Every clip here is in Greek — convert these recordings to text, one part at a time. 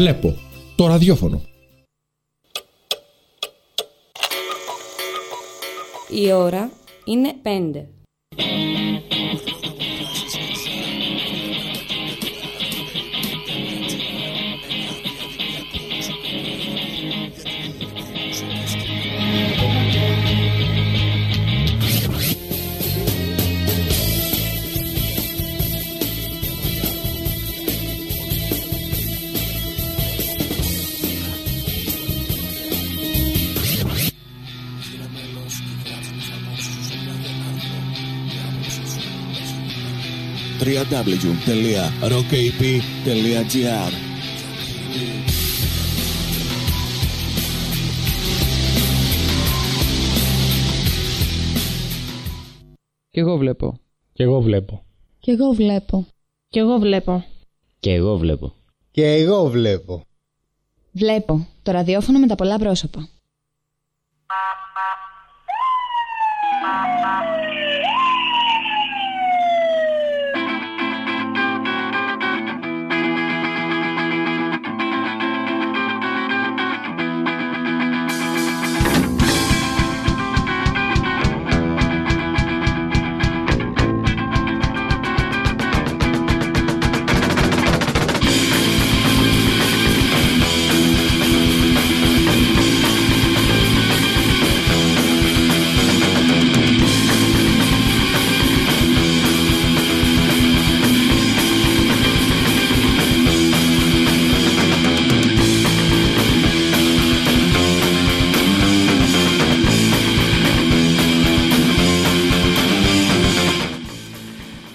Βλέπω το ραδιόφωνο. Η ώρα είναι πέντε. www.rockap.gr Κι εγώ βλέπω. Κι εγώ βλέπω. Κι εγώ βλέπω. Κι εγώ βλέπω. Και εγώ βλέπω. Και εγώ βλέπω. Βλέπω το ραδιόφωνο με τα πολλά πρόσωπα.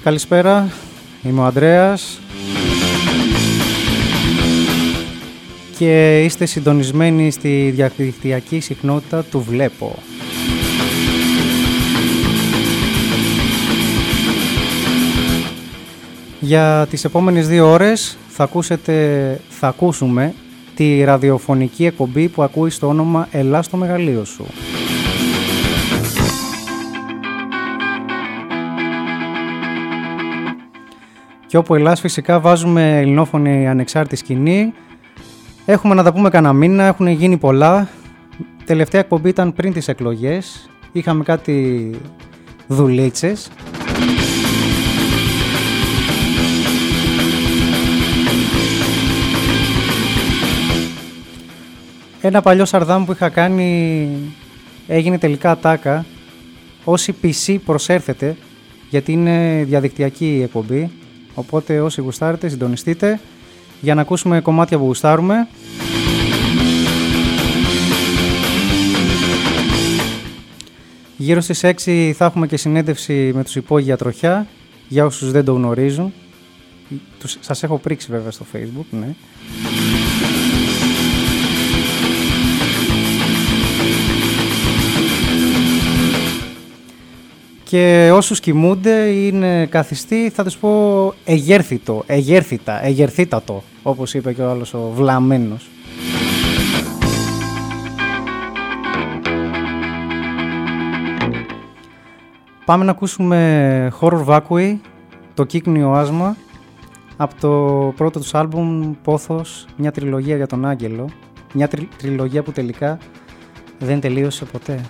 Καλησπέρα, είμαι ο Ανδρέας και είστε συντονισμένοι στη διαδικτυακή συχνότητα του Βλέπω. Για τις επόμενες δύο ώρες θα, ακούσετε, θα ακούσουμε τη ραδιοφωνική εκπομπή που ακούει στο όνομα «Ελά στο μεγαλείο σου». Και όπου Ελλάς φυσικά βάζουμε ελληνόφωνη ανεξάρτητη σκηνή. Έχουμε να τα πούμε κανένα μήνα, έχουν γίνει πολλά. Τελευταία εκπομπή ήταν πριν τις εκλογές. Είχαμε κάτι δουλίτσες. Ένα παλιό σαρδάμ που είχα κάνει έγινε τελικά ατάκα. Όσοι PC προσέρθετε, γιατί είναι διαδικτυακή η εκπομπή, Οπότε όσοι γουστάρετε συντονιστείτε για να ακούσουμε κομμάτια που γουστάρουμε. Γύρω στις 6 θα έχουμε και συνέντευξη με τους υπόγεια τροχιά για όσους δεν το γνωρίζουν. Τους, σας έχω πρίξει βέβαια στο facebook, ναι. Και όσους κοιμούνται είναι καθιστοί, θα τους πω εγέρθητο, εγέρθητα, εγερθήτατο, όπως είπε και ο άλλος ο βλαμμένος. Πάμε να ακούσουμε Horror Vacui, το κύκνιο άσμα, από το πρώτο τους άλμπουμ Πόθος, μια τριλογία για τον Άγγελο, μια τριλογία που τελικά δεν τελείωσε ποτέ.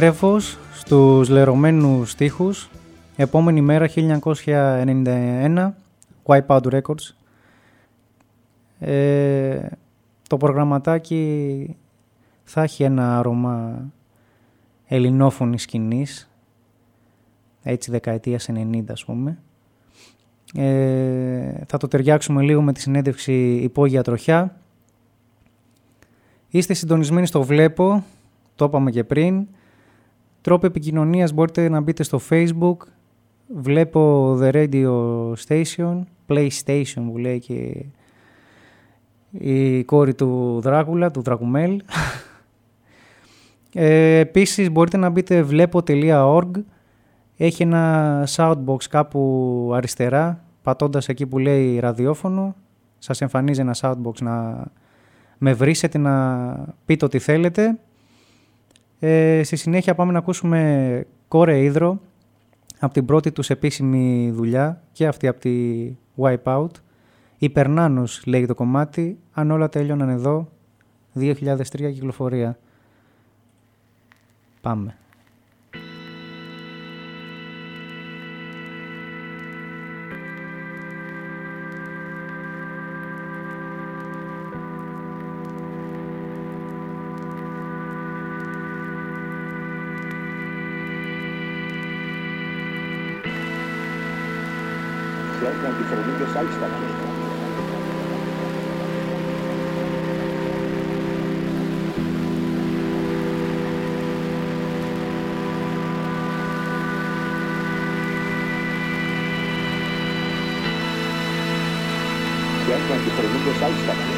Έρευος στους λερωμένους στίχους. Επόμενη μέρα 1991. Wipeout Records. Ε, το προγραμματάκι θα έχει ένα άρωμα ελληνόφωνης σκηνής. Έτσι δεκαετίας 90 ας πούμε. Ε, θα το ταιριάξουμε λίγο με τη συνέντευξη υπόγεια τροχιά. Είστε συντονισμένοι στο Βλέπω, το είπαμε και πριν. Τρόπο επικοινωνίας μπορείτε να μπείτε στο Facebook. Βλέπω The Radio Station, PlayStation που λέει και η κόρη του Δράκουλα, του Δρακουμέλ. Ε, επίσης μπορείτε να μπείτε βλέπω.org έχει ένα soundbox κάπου αριστερά πατώντας εκεί που λέει ραδιόφωνο σας εμφανίζει ένα soundbox να με βρίσετε να πείτε ό,τι θέλετε ε, στη συνέχεια πάμε να ακούσουμε Κόρε Ήδρο από την πρώτη τους επίσημη δουλειά και αυτή από τη Wipeout Υπερνάνος λέει το κομμάτι αν όλα τέλειωναν εδώ 2003 κυκλοφορία Πάμε. ご採取だか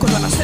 Κοντά να στέλνω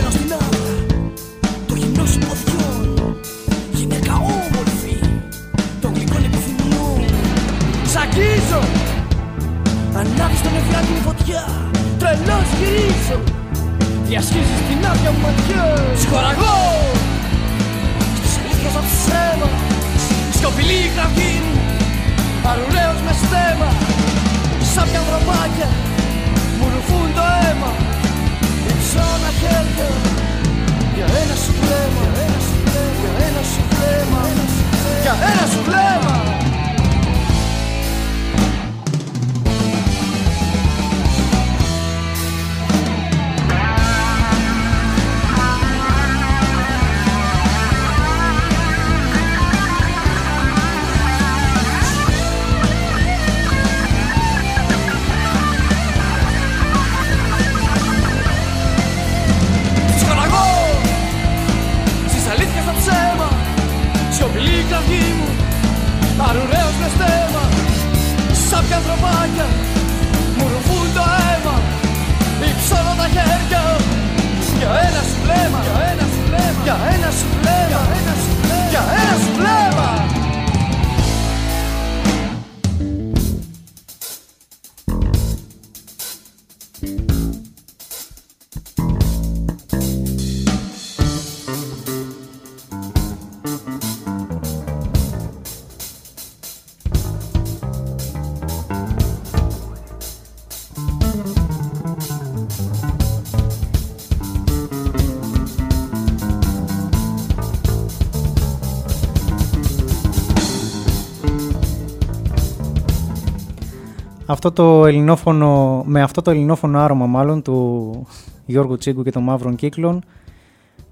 Αυτό το ελληνόφωνο, με αυτό το ελληνόφωνο άρωμα μάλλον του Γιώργου Τσίγκου και των Μαύρων Κύκλων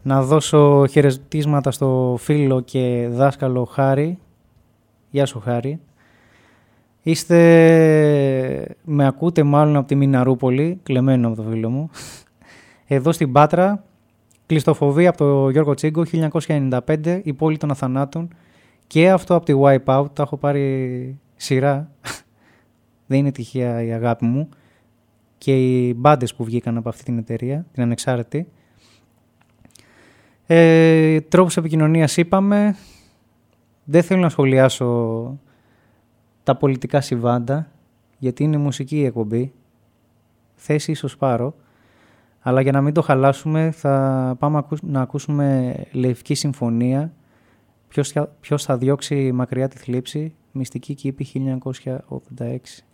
να δώσω χαιρετίσματα στο φίλο και δάσκαλο Χάρη. Γεια σου Χάρη. Είστε, με ακούτε μάλλον από τη Μιναρούπολη, κλεμμένο από το φίλο μου. Εδώ στην Πάτρα, κλειστοφοβία από το Γιώργο Τσίγκο, 1995, η πόλη των Αθανάτων. Και αυτό από τη Wipeout, τα έχω πάρει σειρά. Δεν είναι τυχαία η αγάπη μου. Και οι μπάντες που βγήκαν από αυτή την εταιρεία, την ανεξάρτητη. Ε, τρόπους επικοινωνίας είπαμε. Δεν θέλω να σχολιάσω τα πολιτικά συμβάντα, γιατί είναι μουσική η εκπομπή. Θέση ίσως πάρω. Αλλά για να μην το χαλάσουμε θα πάμε ακού- να ακούσουμε Λευκή Συμφωνία. Ποιος, θα- ποιος θα διώξει μακριά τη θλίψη. Μυστική κήπη 1986.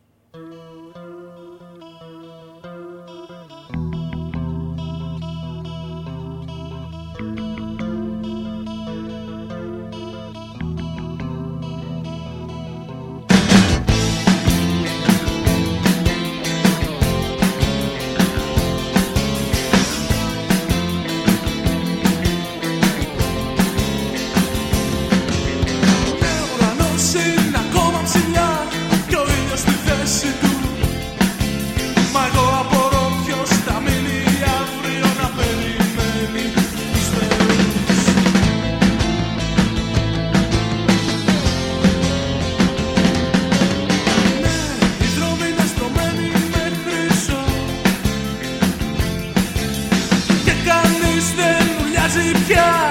Yeah!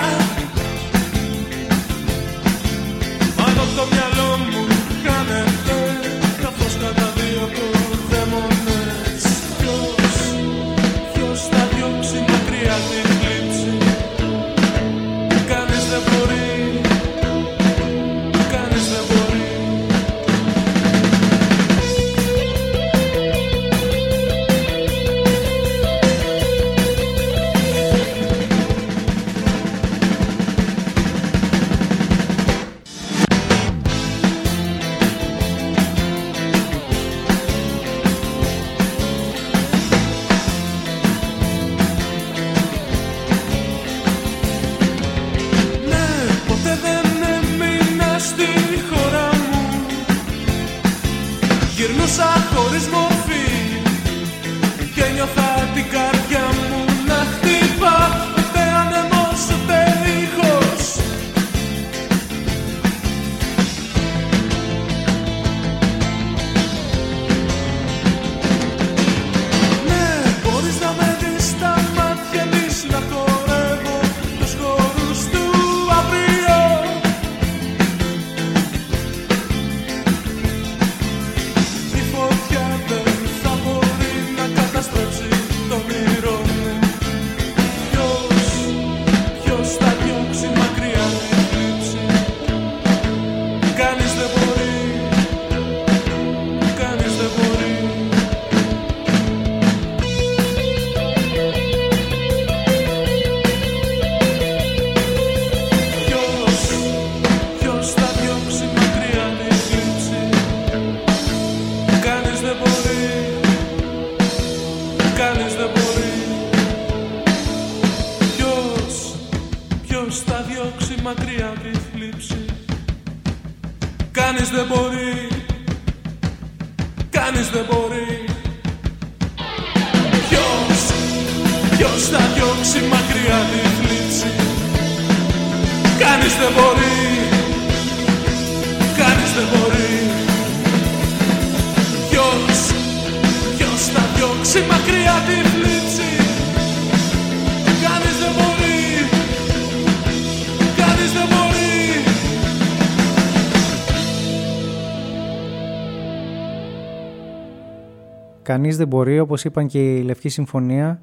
Κανείς δεν μπορεί, όπως είπαν και η Λευκή Συμφωνία,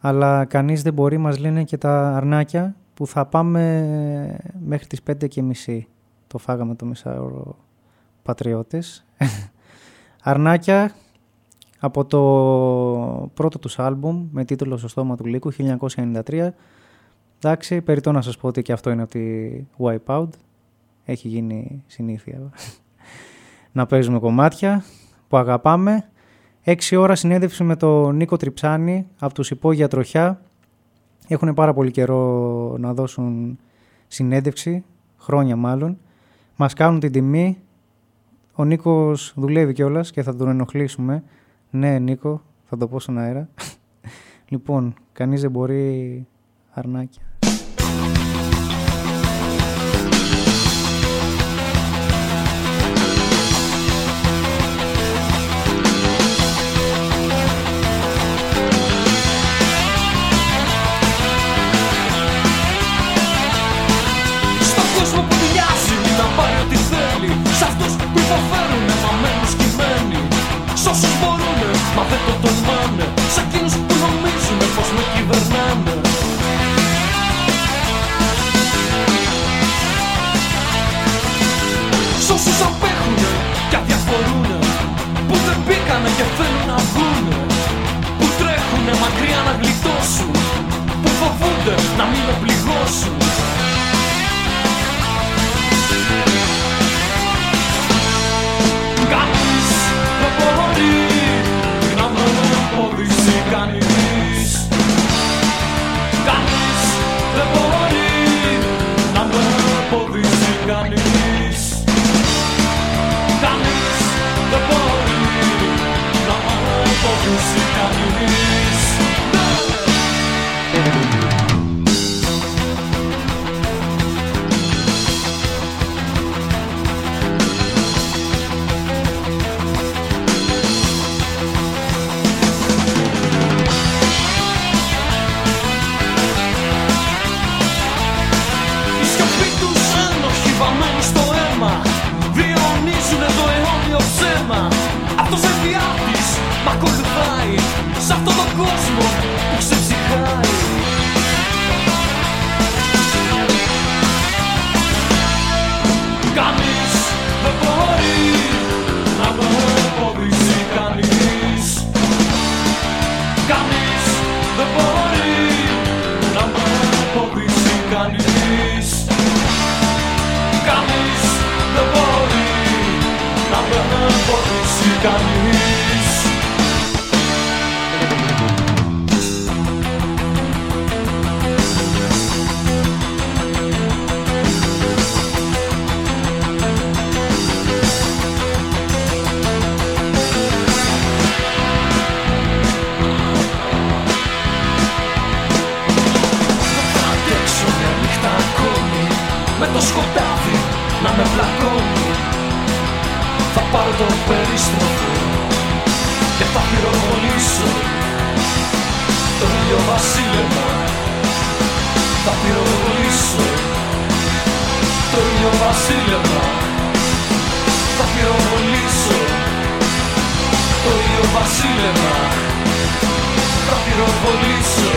αλλά κανείς δεν μπορεί, μας λένε και τα αρνάκια, που θα πάμε μέχρι τις 5 και μισή. Το φάγαμε το μισάωρο πατριώτες. αρνάκια από το πρώτο τους άλμπουμ με τίτλο «Στο στόμα του λύκου» 1993. Εντάξει, περιττό να σας πω ότι και αυτό είναι ότι Wipeout. Έχει γίνει συνήθεια να παίζουμε κομμάτια που αγαπάμε. Έξι ώρα συνέντευξη με τον Νίκο Τριψάνη από τους υπόγεια τροχιά. Έχουν πάρα πολύ καιρό να δώσουν συνέντευξη, χρόνια μάλλον. Μας κάνουν την τιμή. Ο Νίκος δουλεύει κιόλας και θα τον ενοχλήσουμε. Ναι, Νίκο, θα το πω στον αέρα. λοιπόν, κανείς δεν μπορεί αρνάκια. Μπορούνε μα δεν το τολμάνε Σ' εκείνους που νομίζουνε πως με κυβερνάνε. Σ' όσους απέχουνε και αδιαφορούνε Που δεν μπήκανε και θέλουν να βγουνε Που τρέχουνε μακριά να γλιτώσουν Που φοβούνται να μην με πληγώσουν κανείς Η κανείς. Με το σκοτάδι να με πλακώνει εμποδίσει κανείς περίστροφο και θα πυροβολήσω το ήλιο βασίλεμα. Θα πυροβολήσω το ήλιο βασίλεμα. Θα πυροβολήσω το ήλιο βασίλεμα. Θα πυροβολήσω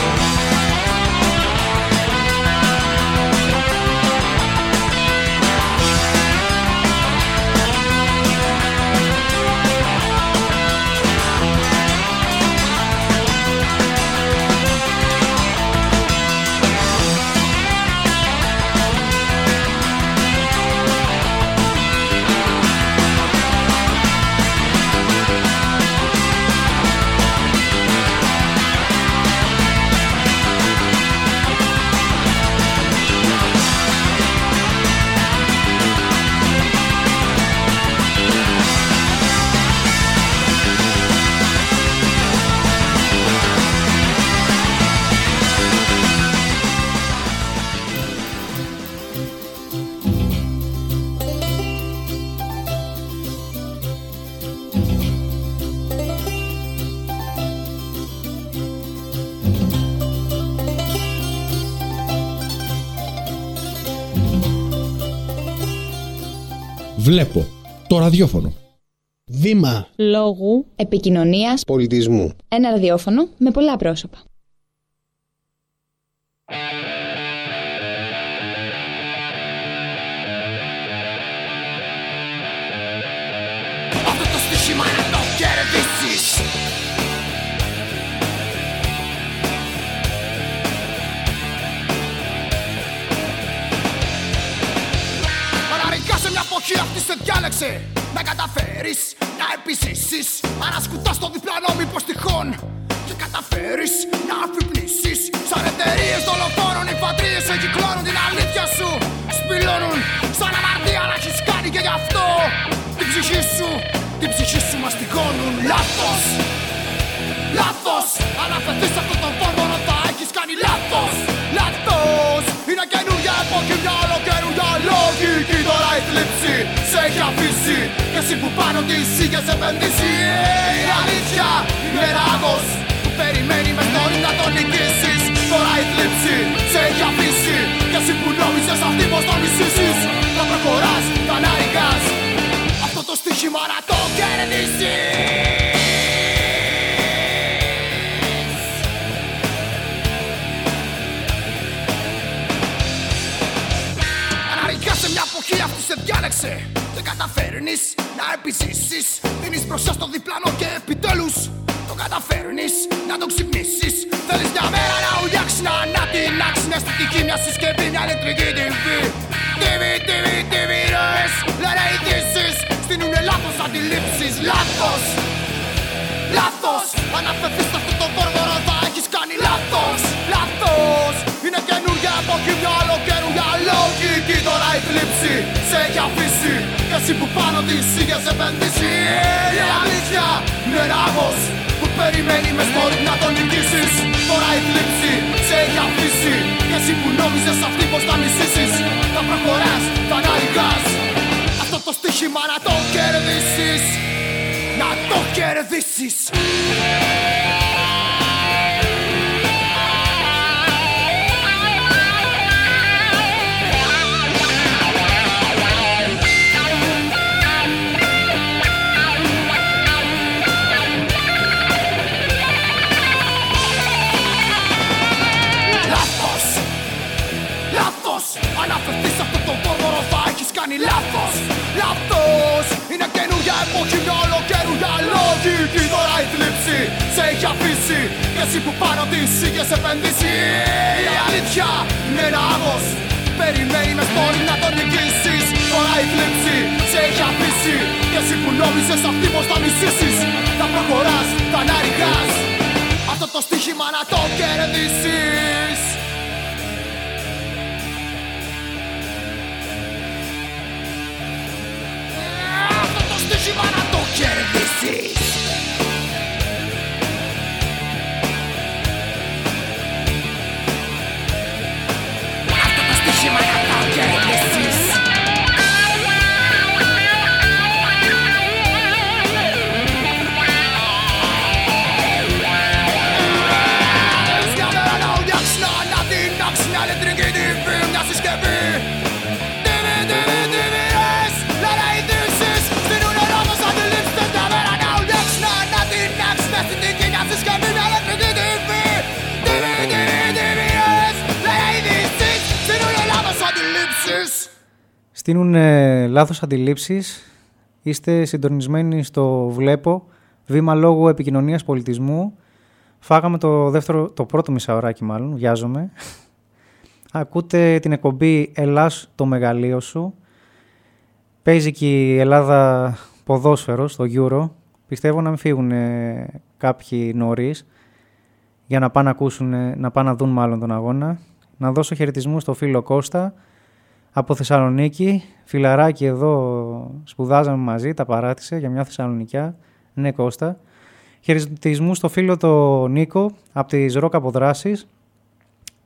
Βλέπω το ραδιόφωνο. Βήμα Λόγου. Επικοινωνίας. πολιτισμού. Ένα ραδιόφωνο με πολλά πρόσωπα. Αναρρικά σε μια εποχή αυτή σε διάλεξε. Να καταφέρεις να επιζήσεις Ανασκουτάς το διπλανό μήπως τυχόν. Και καταφέρεις να αφυπνήσεις. Σαν εταιρείες δολοφόνων οι πατρίες σε κυκλώνουν την αλήθεια σου. Σπηλώνουν σαν αμαρτία να έχεις κάνει και γι' αυτό. Την ψυχή σου, την ψυχή σου μαστιγώνουν. Λάθος, λάθος. Αναφερθείς σε αυτόν τον πόρμονο θα έχεις κάνει λάθος. Λάθος, είναι καινούργια εποχή μια αφήσει Και εσύ που πάνω της είχες επενδύσει. Ε, Η αλήθεια είναι ράγος που περιμένει μες στόρι να τον νικήσεις. Τώρα η θλίψη σε έχει αφήσει Και εσύ που νόμιζες αυτή πως τον μισήσεις Θα προχωράς, θα αναρρικάς Αυτό το στοίχημα να το κερδίσεις. Αναρρικά σε μια εποχή αυτή σε διάλεξε Δεν καταφέρνεις να επιζήσεις Δίνεις μπροστά στο διπλανό και επιτέλους Το καταφέρνεις. Να το ξυπνήσεις. Θέλεις μια μέρα να ουλιάξεις να ανατινάξεις. Μια αισθητική, μια συσκευή, μια ηλεκτρική TV TV, TV, TV ροές Λένε ειδήσεις Στείνουνε λάθος αντιλήψεις Λάθος. Λάθος. Αναφερθείς σε αυτό το βόρβορο θα έχεις κάνει λάθος. Λάθος. Είναι καινούργια εποχή μια ολοκαινούργια λογική Τώρα η θλίψη σε έχει αφήσει Και εσύ που πάνω της είχες επενδύσει Η αλήθεια είναι ράγος που περιμένει μες σπόρι να τον νικήσεις. Τώρα η θλίψη σε έχει αφήσει. Και εσύ που νόμιζες αυτή πως θα μισήσεις. Θα προχωράς, θα αναρρικάς Αυτό το στοίχημα να το κερδίσεις. Να το κερδίσεις κάνει λάθος. Λάθος. Είναι καινούργια εποχή μια ολοκαινούργια λογική Τώρα η θλίψη. Σε έχει αφήσει. Και εσύ που πάνω της είχες επενδύσει. Η αλήθεια είναι ένα άγος Περιμένει μες σπόρι να τον νικήσεις. Τώρα η θλίψη σε έχει αφήσει. Και εσύ που νόμιζες αυτή πως θα μισήσεις. Θα προχωράς, θα αναρριγάς Αυτό το στοίχημα να το κερδίσεις Αυτό το στοίχημα να το στείλουν ε, λάθος αντιλήψεις. Είστε συντονισμένοι στο Βλέπω, βήμα λόγου επικοινωνίας πολιτισμού. Φάγαμε το, δεύτερο, το πρώτο μισάωράκι μάλλον, βιάζομαι. Ακούτε την εκπομπή «Ελλάς το μεγαλείο σου». Παίζει και η Ελλάδα ποδόσφαιρο στο Euro. Πιστεύω να μην φύγουν ε, κάποιοι νωρίς για να πάνε να ακούσουν, να πάνε να δουν μάλλον τον αγώνα. Να δώσω χαιρετισμούς στο φίλο Κώστα από Θεσσαλονίκη. Φιλαράκι εδώ σπουδάζαμε μαζί, τα παράτησε για μια Θεσσαλονικιά. Ναι Κώστα. Χαιρετισμού στο φίλο το Νίκο από τις Ροκ Αποδράσεις,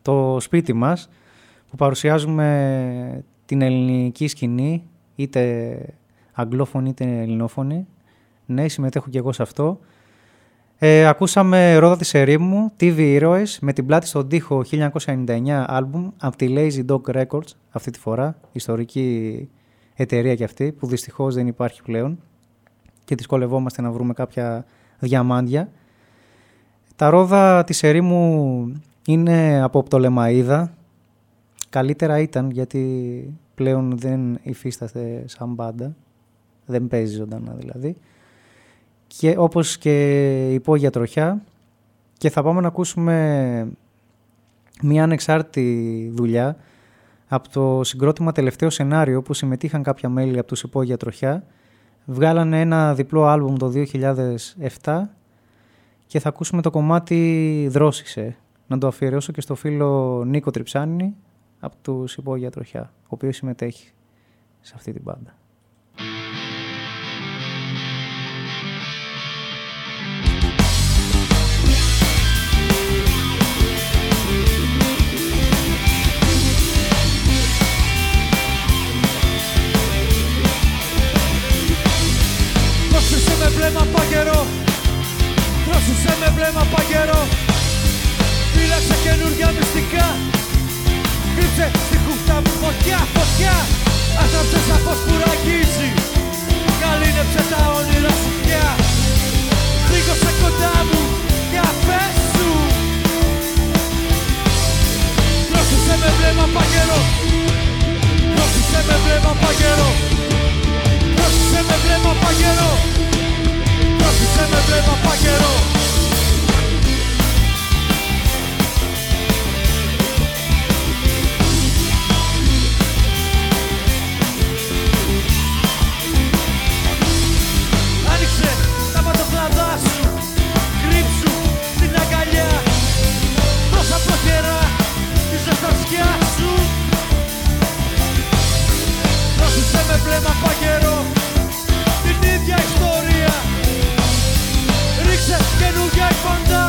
το σπίτι μας που παρουσιάζουμε την ελληνική σκηνή είτε αγγλόφωνη είτε ελληνόφωνη. Ναι, συμμετέχω και εγώ σε αυτό. Ε, ακούσαμε Ρόδα της Ερήμου, TV Heroes, με την πλάτη στον τοίχο 1999 άλμπουμ από τη Lazy Dog Records, αυτή τη φορά, ιστορική εταιρεία κι αυτή, που δυστυχώς δεν υπάρχει πλέον και δυσκολευόμαστε να βρούμε κάποια διαμάντια. Τα ρόδα της ερήμου είναι από Πτολεμαίδα. Καλύτερα ήταν γιατί πλέον δεν υφίσταται σαν μπάντα. Δεν παίζει ζωντανά δηλαδή. Και όπως και υπόγεια τροχιά. Και θα πάμε να ακούσουμε μια ανεξάρτητη δουλειά από το συγκρότημα τελευταίο σενάριο που συμμετείχαν κάποια μέλη από τους υπόγεια τροχιά. Βγάλανε ένα διπλό άλμπουμ το 2007 και θα ακούσουμε το κομμάτι «Δρόσισε». Να το αφιερώσω και στο φίλο Νίκο Τριψάνη από τους υπόγεια τροχιά, ο οποίος συμμετέχει σε αυτή την μπάντα. Πρόσεξε με βλέμμα παγερό. Πρόσεξε με βλέμμα παγερό. Φύλαξε καινούργια μυστικά. Κρύψε στη χούφτα μου φωτιά, φωτιά. Άστραψε σαν φως που ραγίζει. Καλύνεψε τα όνειρα σου πια. Σήκωσε κοντά μου για πες σου. Πρόσεξε με βλέμμα παγερό. Πρόσεξε με βλέμμα παγερό. Πρόσεξε με βλέμμα παγερό Πρόσεξε με βλέμμα παγερό Άνοιξε τα ματοκλαδά σου Κρύψου την αγκαλιά. Δώσα προχερά τη ζεστασιά σου. Πρόσεξε με βλέμμα παγερό for now.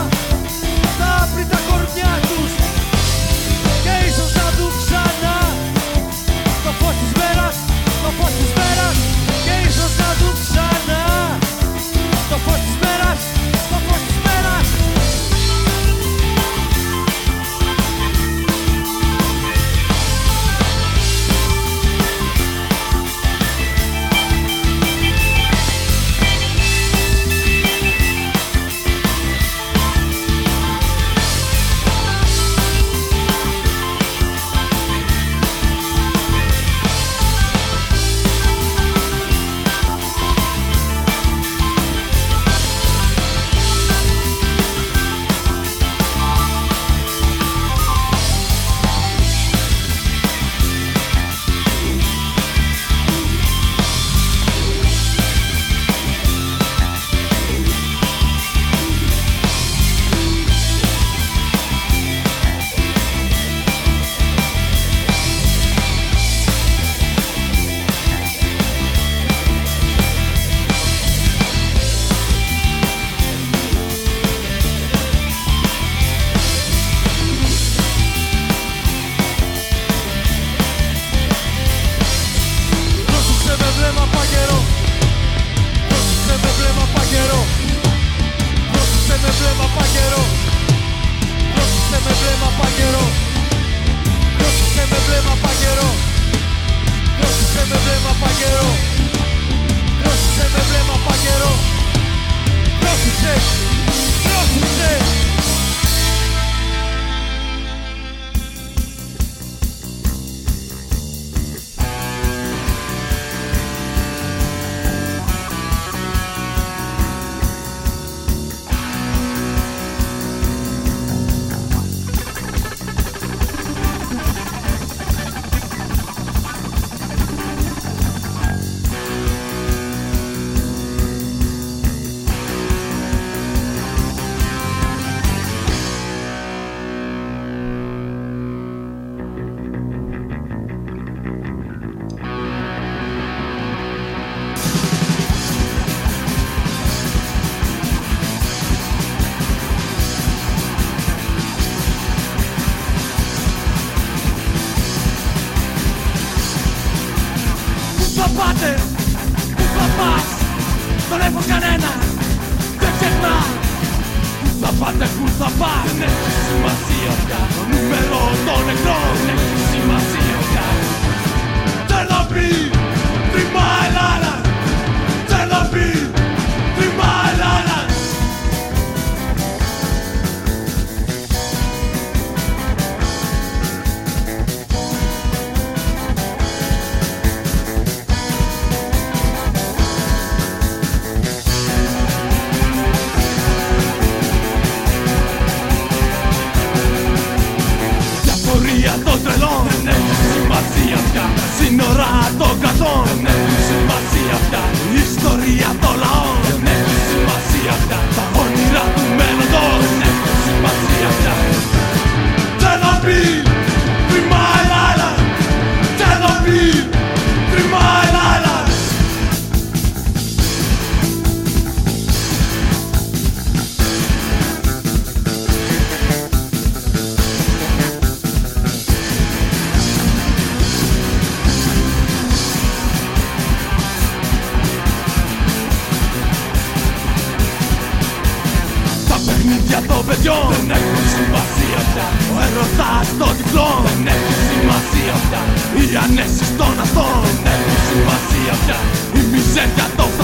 Η μιζέρια των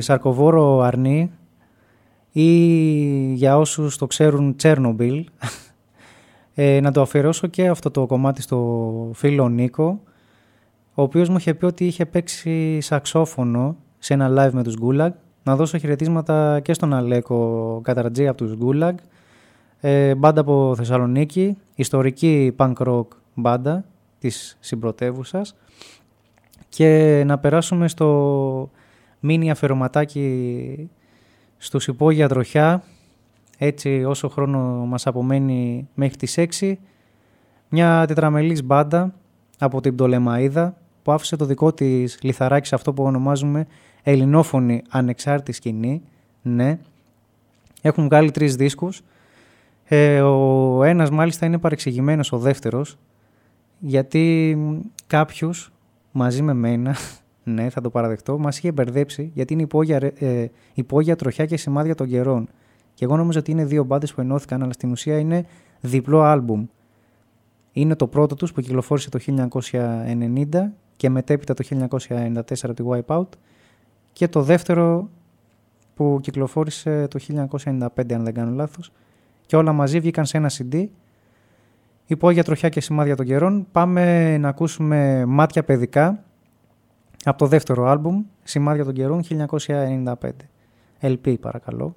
Σαρκοβόρο Αρνί ή για όσους το ξέρουν Τσέρνομπιλ. Ε, να το αφιερώσω και αυτό το κομμάτι στο φίλο Νίκο ο οποίος μου είχε πει ότι είχε παίξει σαξόφωνο σε ένα live με τους Γκούλαγκ να δώσω χαιρετίσματα και στον Αλέκο Καταρτζή από τους Γκούλαγκ ε, μπάντα από Θεσσαλονίκη ιστορική punk rock μπάντα της συμπρωτεύουσας. Και να περάσουμε στο μίνι αφαιρωματάκι στους υπόγεια τροχιά. Έτσι όσο χρόνο μας απομένει μέχρι τις 6 μια τετραμελής μπάντα από την Πτολεμαίδα που άφησε το δικό της λιθαράκι σε αυτό που ονομάζουμε ελληνόφωνη ανεξάρτητη σκηνή. Ναι. Έχουν βγάλει τρεις δίσκους. Ε, ο ένας μάλιστα είναι παρεξηγημένος ο δεύτερος γιατί κάποιους μαζί με μένα, ναι θα το παραδεχτώ, μας είχε μπερδέψει γιατί είναι υπόγεια, ρε- ε, υπόγεια τροχιά και σημάδια των καιρών. Και εγώ νόμιζα ότι είναι δύο μπάντες που ενώθηκαν, αλλά στην ουσία είναι διπλό άλμπουμ. Είναι το πρώτο τους που κυκλοφόρησε το 1990 και μετέπειτα το 1994 τη Wipeout και το δεύτερο που κυκλοφόρησε το 1995 αν δεν κάνω λάθος και όλα μαζί βγήκαν σε ένα CD υπόγεια τροχιά και σημάδια των καιρών. Πάμε να ακούσουμε μάτια παιδικά από το δεύτερο άλμπουμ, σημάδια των καιρών 1995. LP παρακαλώ.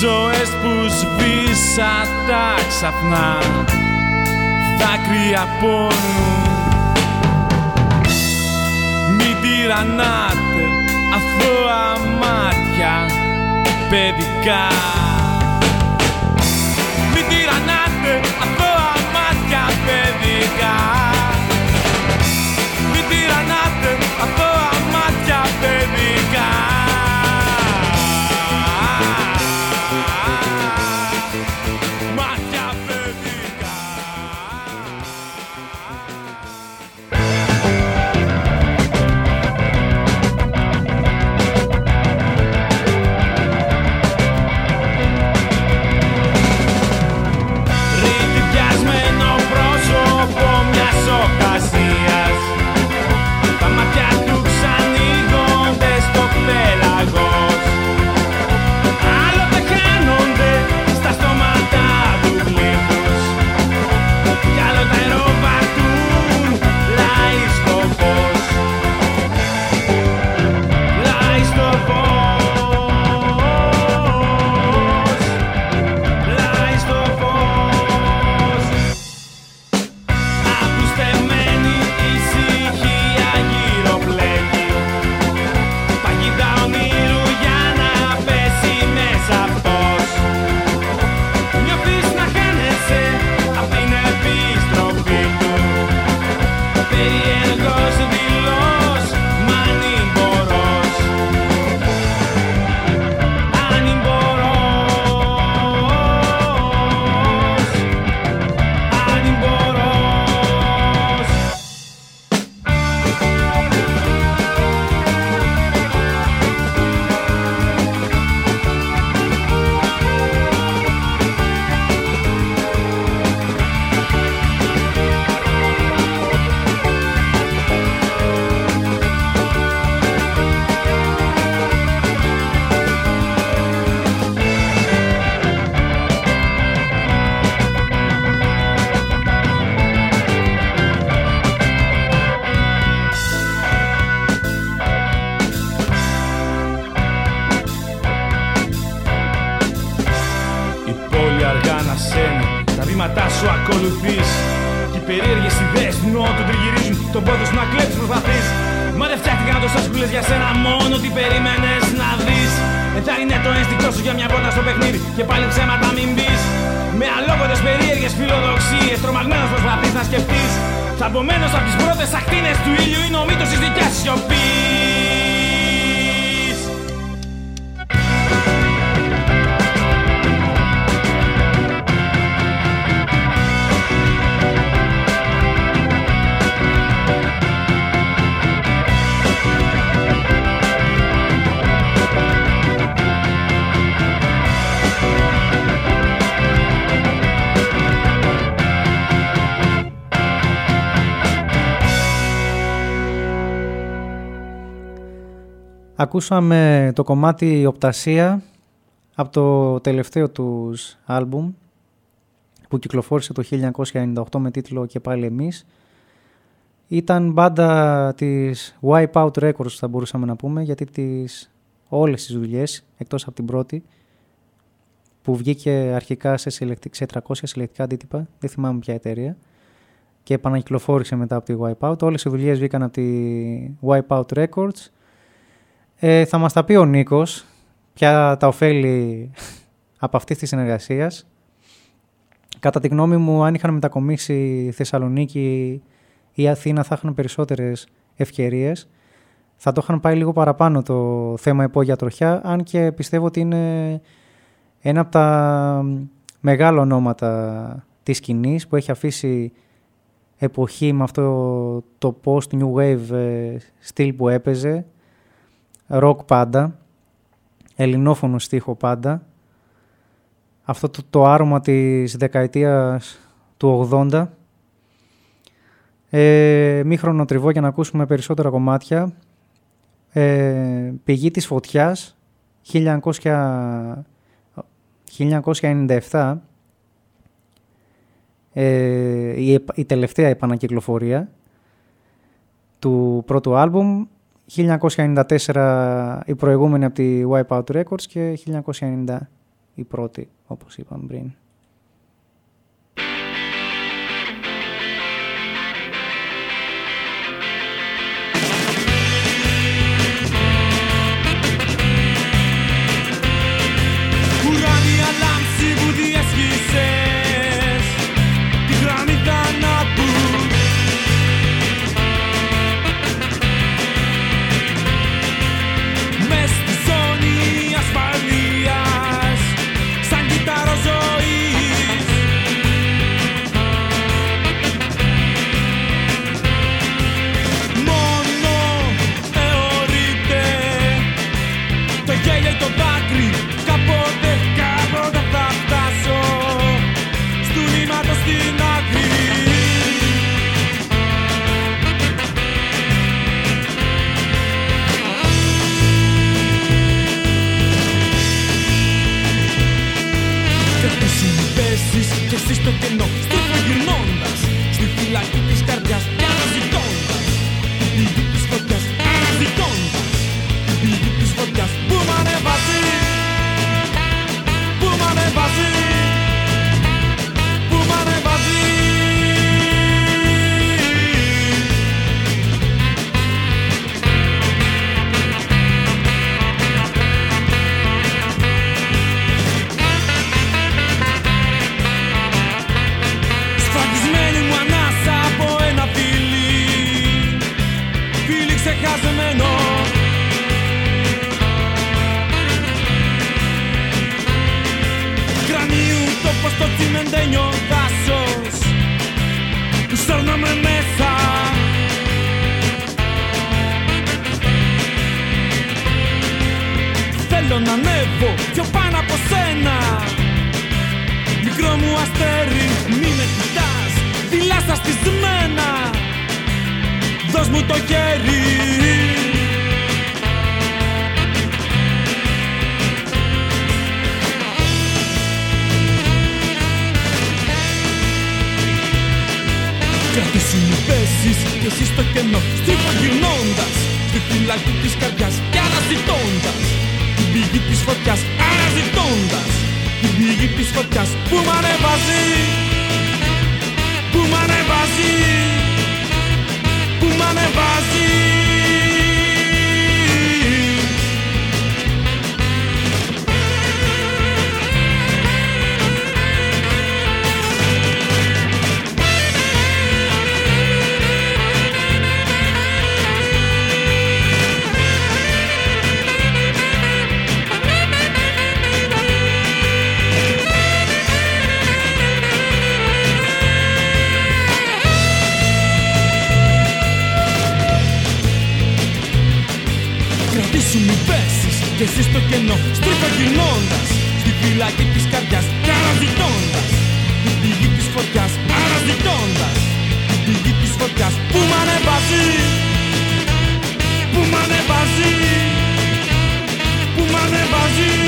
Ζωές που σβήσατα ξαφνά. Θα πόνου. Μην τυρανάτε αθώα μάτια παιδικά. Μην τυρανάτε αθώα μάτια παιδικά. Για σένα μόνο τι περίμενες να δεις. Δεν θα είναι το ένστικτό σου για μια πόρτα στο παιχνίδι. Και πάλι ψέματα μην πεις. Με αλόγωτες περίεργες φιλοδοξίες Τρομαγμένος προσπαθείς να σκεφτείς. Θαμπομένος από τις πρώτες ακτίνες του ήλιου Είναι ο μύτος της δικιάς σου σιωπής Ακούσαμε το κομμάτι «Οπτασία» από το τελευταίο τους άλμπουμ που κυκλοφόρησε το 1998 με τίτλο «Και πάλι εμείς». Ήταν μπάντα της Wipeout Records θα μπορούσαμε να πούμε γιατί τις, όλες τις δουλειές εκτός από την πρώτη που βγήκε αρχικά σε, συλλεκτικ- σε 300 συλλεκτικά αντίτυπα, δεν θυμάμαι ποια εταιρεία και επανακυκλοφόρησε μετά από τη Wipeout. Όλες οι δουλειές βγήκαν από τη Wipeout Records ε, θα μας τα πει ο Νίκος ποια τα ωφέλη από αυτής της συνεργασίας. Κατά τη γνώμη μου, αν είχαν μετακομίσει Θεσσαλονίκη ή Αθήνα θα είχαν περισσότερες ευκαιρίες. Θα το είχαν πάει λίγο παραπάνω το θέμα υπόγεια τροχιά, αν και πιστεύω ότι είναι ένα από τα μεγάλα ονόματα της σκηνής που έχει αφήσει εποχή με αυτό το post-new wave ε, στυλ που έπαιζε ροκ πάντα, ελληνόφωνο στίχο πάντα. Αυτό το, το άρωμα της δεκαετίας του 80. Ε, μη χρονοτριβώ για να ακούσουμε περισσότερα κομμάτια. Ε, πηγή της φωτιάς, 1900, 1997, ε, η, επ- η τελευταία επανακυκλοφορία του πρώτου άλμπουμ 1994 η προηγούμενη από τη Wipeout Records και 1990 η πρώτη, όπως είπαμε πριν. Εσύ στο κενό Στροφογυρνώντας Στη φυλακή το τσιμεντένιο δάσος Που σέρναμε μέσα. Θέλω να ανέβω πιο πάνω από σένα. Μικρό μου αστέρι, μη με κοιτάς Δειλά στα στισμένα Δώσ' μου το χέρι Τις συνηθέσεις και εσύ στο κενό Στριφογυρνώντας Στη φυλακή της καρδιάς και αναζητώντας. Την πηγή της φωτιάς αναζητώντας. Την πηγή της φωτιάς που μ' ανεβάζει Που μ' ανεβάζει Που μ' ανεβάζει πέσεις και εσύ στο κενό στριφογυρνώντας Στη φυλακή της καρδιάς και αναζητώντας Την πηγή της φωτιάς αναζητώντας Την πηγή της φωτιάς που μ' ανεβάζει. Που μ' ανεβάζει. Που μ' ανεβάζει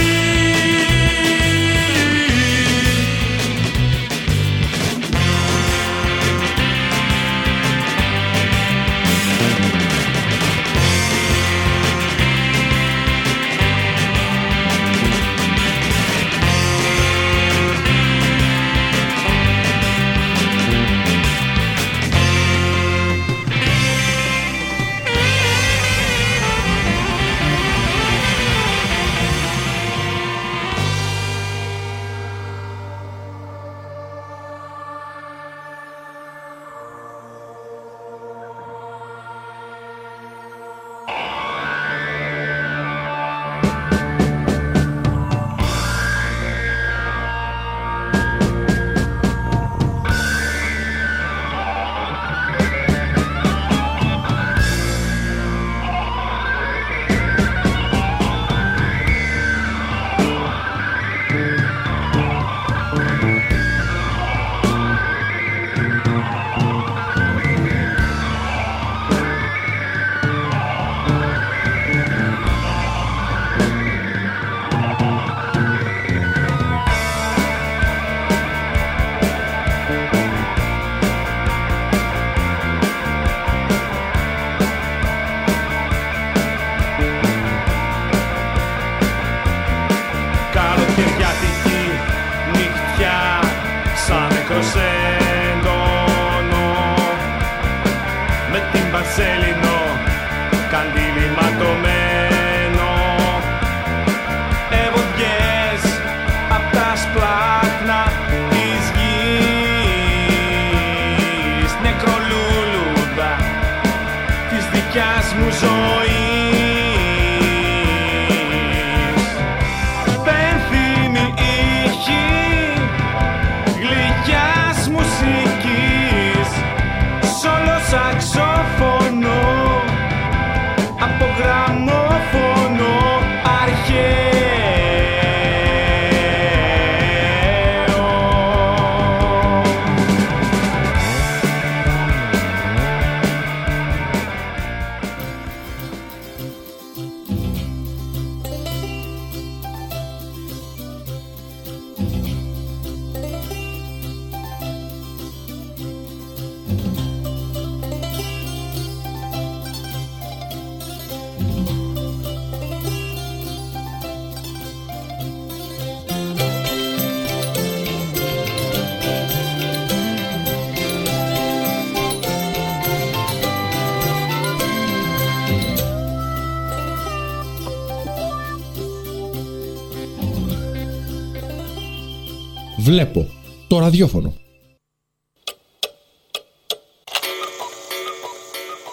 Βλέπω το ραδιόφωνο.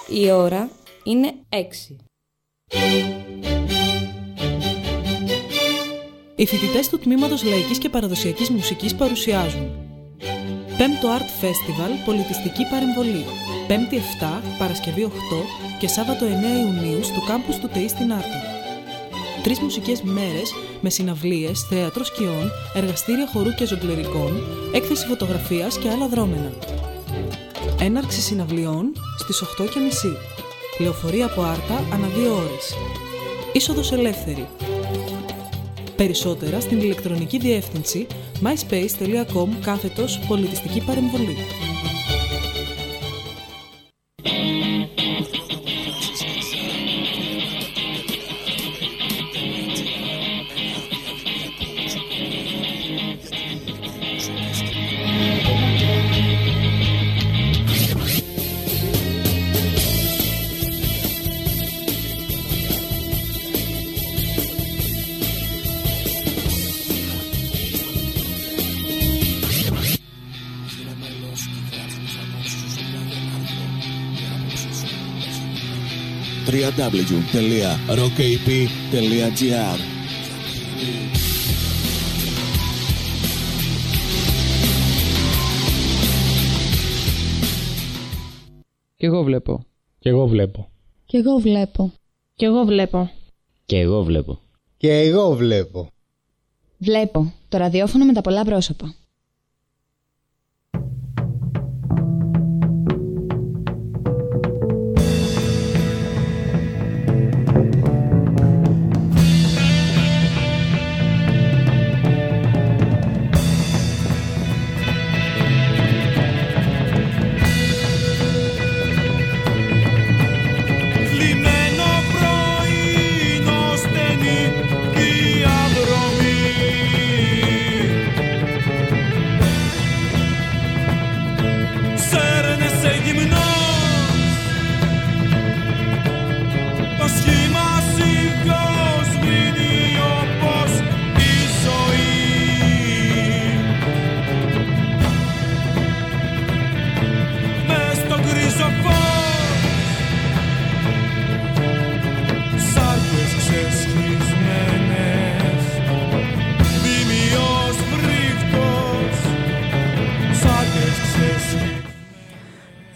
Η ώρα είναι 6. Οι φοιτητές του τμήματος Λαϊκής και Παραδοσιακής Μουσικής παρουσιάζουν 5ο Art Festival Πολιτιστική Παρεμβολή 5η 7, Παρασκευή 8 και Σάββατο 9 Ιουνίου στο κάμπους του ΤΕΙ στην Άρτα. Τρεις μουσικές μέρες με συναυλίες, θέατρο σκιών, εργαστήρια χορού και ζογκλερικών, έκθεση φωτογραφίας και άλλα δρόμενα. Έναρξη συναυλιών στις 8.30. Λεωφορεία από Άρτα ανά 2 ώρες. Είσοδος ελεύθερη. Περισσότερα στην ηλεκτρονική διεύθυνση myspace.com κάθετος πολιτιστική παρεμβολή. www.rockap.gr Κι εγώ βλέπω. Κι εγώ βλέπω. Κι εγώ βλέπω. Κι εγώ βλέπω. Και εγώ βλέπω. Και εγώ βλέπω. Βλέπω το ραδιόφωνο με τα πολλά πρόσωπα.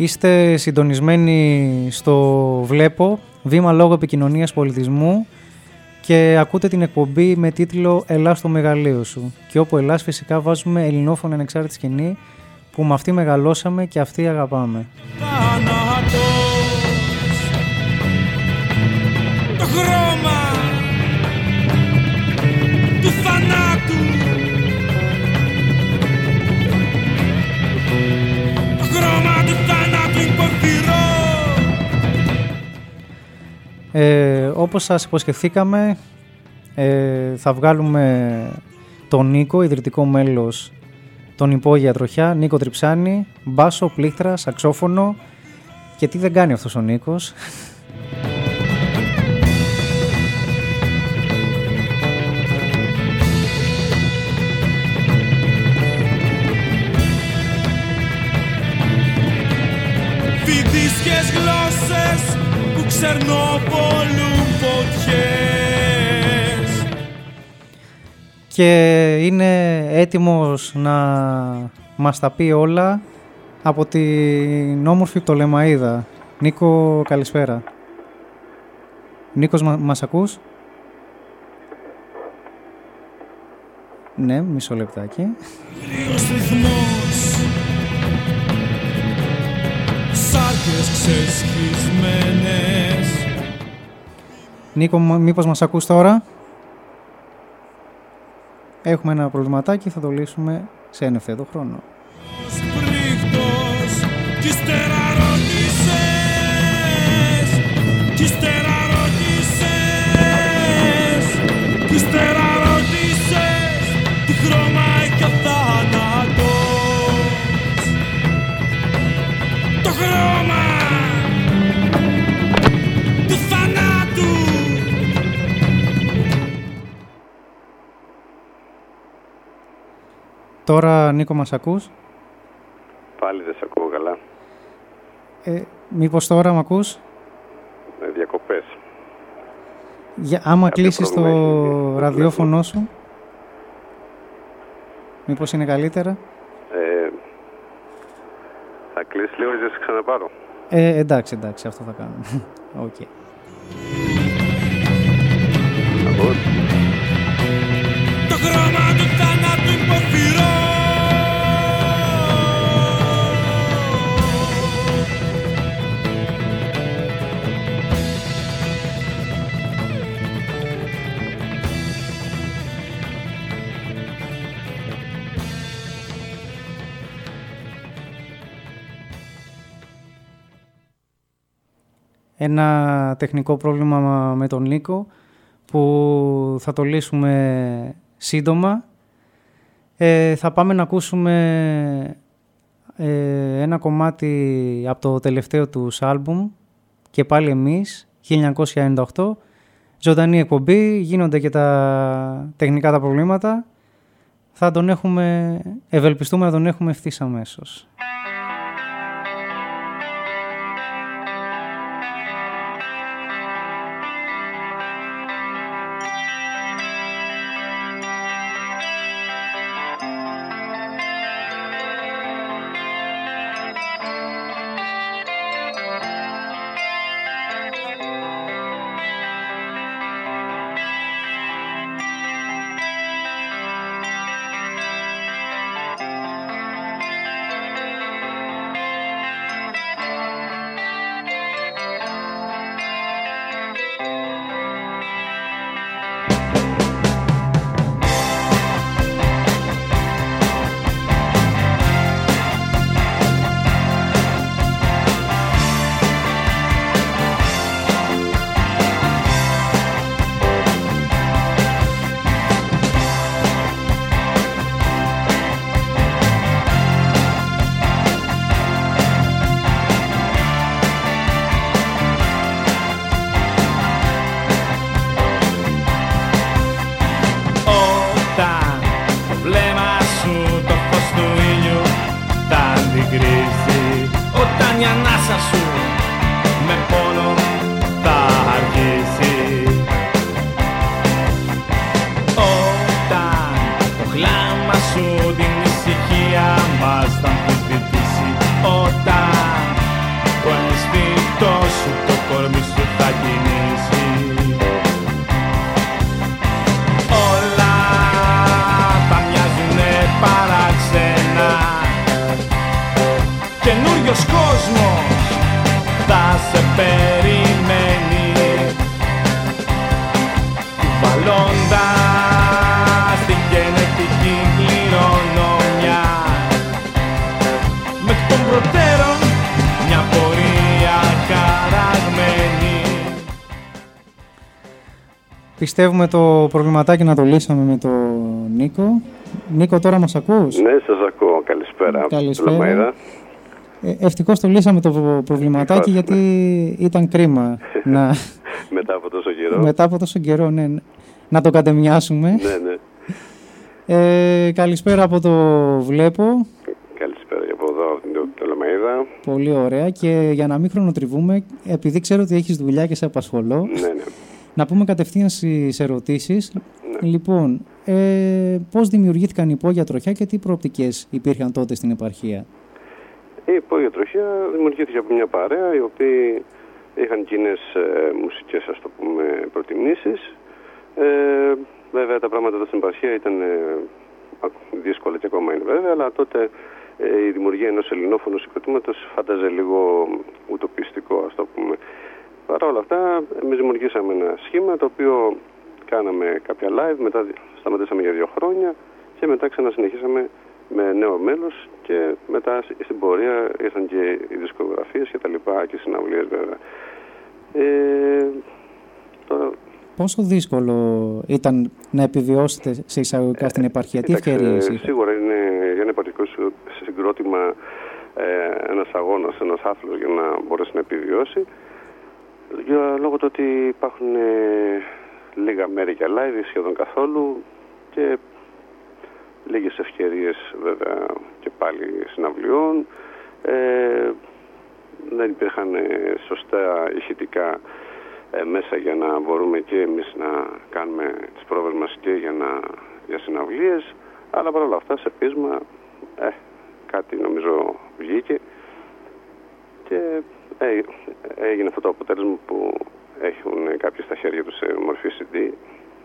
Είστε συντονισμένοι στο Βλέπω, βήμα λόγω επικοινωνίας πολιτισμού και ακούτε την εκπομπή με τίτλο «Ελλάς στο μεγαλείο σου». Και όπου Ελλάς φυσικά βάζουμε ελληνόφωνο ανεξάρτητη σκηνή που με αυτή μεγαλώσαμε και αυτή αγαπάμε. θάνατος Το χρώμα Ε, όπως σας υποσχεθήκαμε, ε, θα βγάλουμε τον Νίκο, ιδρυτικό μέλος των υπόγεια τροχιά, Νίκο Τριψάνη, μπάσο, πλήκτρα, σαξόφωνο και τι δεν κάνει αυτός ο Νίκος. Φοιτήσιες γλώσσες που ξερνοπολούν φωτιές και είναι έτοιμος να μας τα πει όλα από την όμορφη Πτολεμαίδα. Νίκο, καλησπέρα. Νίκος, μα, μας ακούς; Ναι, μισό λεπτάκι. Κρύος ρυθμός Σάρκες ξεσχισμένες Νίκο, μ- μήπως μας ακούς τώρα; Έχουμε ένα προβληματάκι, θα το λύσουμε σε ένα ευθέτω χρόνο. Σπρίχτος Κι ύστερα Τώρα, Νίκο, μας ακούς; Πάλι δεν σε ακούω καλά. Ε, μήπως τώρα μ' ακούς; Με διακοπές. Για, άμα Κάποιο κλείσεις το πρόβλημα έχει, ραδιόφωνο σου, μήπως είναι καλύτερα; Ε, θα κλείσεις λίγο και θα σε ξαναπάρω; Ε, εντάξει, εντάξει, αυτό θα κάνουμε. Οκ. Ακούς; Ένα τεχνικό πρόβλημα με τον Νίκο που θα το λύσουμε σύντομα. Ε, θα πάμε να ακούσουμε ε, ένα κομμάτι από το τελευταίο τους άλμπουμ και πάλι εμείς, 1998. Ζωντανή εκπομπή, γίνονται και τα τεχνικά τα προβλήματα. Θα τον έχουμε, ευελπιστούμε να τον έχουμε ευθύς αμέσως. Πιστεύουμε το προβληματάκι να το λύσαμε με τον Νίκο. Νίκο, τώρα μας ακούς; Ναι, σας ακούω. Καλησπέρα. Καλησπέρα. Λεμαϊδά. Ε, ευτυχώς το λύσαμε το προβληματάκι γιατί ήταν κρίμα να, Μετά από τόσο καιρό. μετά από τόσο καιρό ναι, να το κατεμοιάσουμε. Ναι, ναι. Ε, καλησπέρα από το βλέπω. Καλησπέρα και από εδώ, από την Τολεμαϊδα. Πολύ ωραία. Και για να μην χρονοτριβούμε, επειδή ξέρω ότι έχεις δουλειά και σε απασχολώ, Ναι, ναι. Να πούμε κατευθείαν στις ερωτήσεις. Λοιπόν, ε, πώς δημιουργήθηκαν οι υπόγεια τροχιά και τι προοπτικές υπήρχαν τότε στην επαρχία; Η υπόγεια τροχιά δημιουργήθηκε από μια παρέα οι οποίοι είχαν κοινές ε, μουσικές ας το πούμε προτιμήσεις. Ε, βέβαια τα πράγματα εδώ στην επαρχία ήταν ε, ακ- δύσκολα και ακόμα είναι βέβαια, αλλά τότε ε, η δημιουργία ενός ελληνόφωνου συγκροτήματος φάνταζε λίγο ουτοπιστικό ας το πούμε. Παρά όλα αυτά, εμείς δημιουργήσαμε ένα σχήμα το οποίο κάναμε κάποια live, μετά σταματήσαμε για δύο χρόνια και μετά ξανασυνεχίσαμε με νέο μέλος και μετά στην πορεία ήρθαν και οι δισκογραφίες και τα λοιπά και οι συναυλίες βέβαια. Ε, τώρα, Πόσο δύσκολο ήταν να επιβιώσετε σε εισαγωγικά στην επαρχία, τι εντάξει, ευκαιρίες ε, είχατε; Σίγουρα είναι για ένα επαρχικό συ- συγκρότημα ε, ένας αγώνας, ένας άθλος για να μπορέσει να επιβιώσει. Για, λόγω του ότι υπάρχουν ε, λίγα μέρη για live, σχεδόν καθόλου και λίγες ευκαιρίες βέβαια και πάλι συναυλιών. Ε, δεν υπήρχαν ε, σωστά ηχητικά ε, μέσα για να μπορούμε και εμείς να κάνουμε τις πρόβες μας και για, να, για συναυλίες. Αλλά παρόλα αυτά σε πείσμα ε, κάτι νομίζω βγήκε και ε, έγινε αυτό το αποτέλεσμα που έχουν κάποιοι στα χέρια τους σε μορφή CD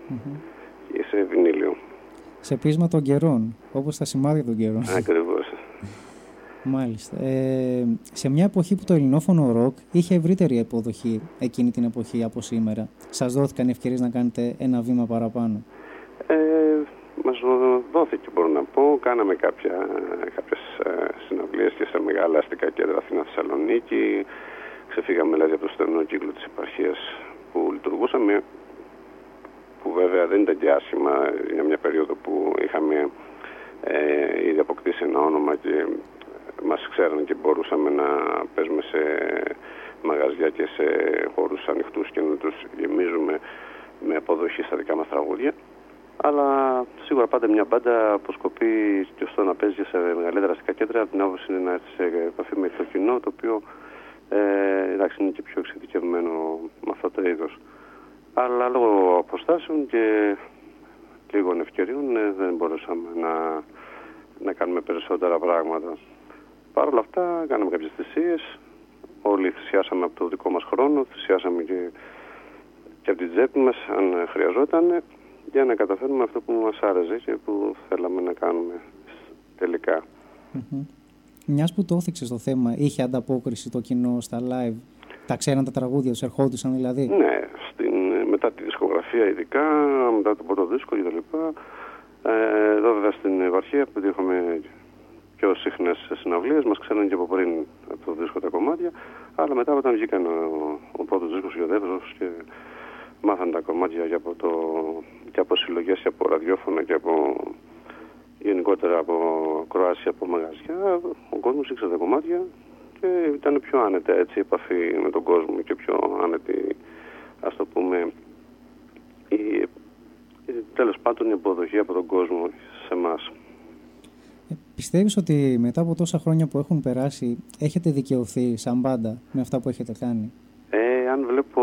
Μμμ. ή σε βινίλιο. Σε πείσμα των καιρών, όπως τα σημάδια των καιρών. Ακριβώς. Μάλιστα. Ε, σε μια εποχή που το ελληνόφωνο ροκ είχε ευρύτερη αποδοχή εκείνη την εποχή από σήμερα, σας δόθηκαν ευκαιρίες να κάνετε ένα βήμα παραπάνω; Ε, μας δόθηκε μπορώ να πω. Κάναμε κάποια, κάποιες ε, συναυλίες και σε μεγάλα αστικά κέντρα Αθήνα Θεσσαλονίκη. Ξεφύγαμε δηλαδή από το στενό κύκλο της επαρχίας που λειτουργούσαμε που βέβαια δεν ήταν και άσχημα για μια περίοδο που είχαμε ε, ήδη αποκτήσει ένα όνομα και μας ξέρανε και μπορούσαμε να παίζουμε σε μαγαζιά και σε χώρους ανοιχτούς και να τους γεμίζουμε με αποδοχή στα δικά μας τραγούδια. Αλλά σίγουρα πάντα μια μπάντα αποσκοπεί και στο να παίζει σε μεγαλύτερα αστικά κέντρα από την άποψη είναι να έρθει σε επαφή με το κοινό το οποίο ε, εντάξει, είναι και πιο εξειδικευμένο με αυτό το είδος. Αλλά λόγω αποστάσεων και λίγων ευκαιριών ε, δεν μπορούσαμε να, να κάνουμε περισσότερα πράγματα. Παρ' όλα αυτά κάναμε κάποιες θυσίες, όλοι θυσιάσαμε από το δικό μας χρόνο, θυσιάσαμε και, και από την τσέπη μας αν χρειαζόταν για να καταφέρουμε αυτό που μας άρεσε και που θέλαμε να κάνουμε τελικά. Μμμ. Μιας που το έθιξες το θέμα, είχε ανταπόκριση το κοινό στα live. Τα ξέραν τα τραγούδια τους, ερχόντουσαν δηλαδή; Ναι, στην, μετά τη δισκογραφία ειδικά, μετά το πρώτο δίσκο κτλ. Ε, εδώ βέβαια στην επαρχία, επειδή είχαμε πιο συχνές συναυλίες, μας ξέραν και από πριν από το δίσκο τα κομμάτια. Αλλά μετά όταν βγήκαν ο, ο πρώτος δίσκος και ο δεύτερος και μάθαν τα κομμάτια και από, το, και από συλλογές και από ραδιόφωνα και από γενικότερα από Κροάσια, από μαγαζιά, ο κόσμος ήξερε τα κομμάτια και ήταν πιο άνετα έτσι η επαφή με τον κόσμο και πιο άνετη ας το πούμε η, η, τέλος πάντων η αποδοχή από τον κόσμο σε εμά. Πιστεύεις ότι μετά από τόσα χρόνια που έχουν περάσει έχετε δικαιωθεί σαν μπάντα με αυτά που έχετε κάνει; Ε, αν βλέπω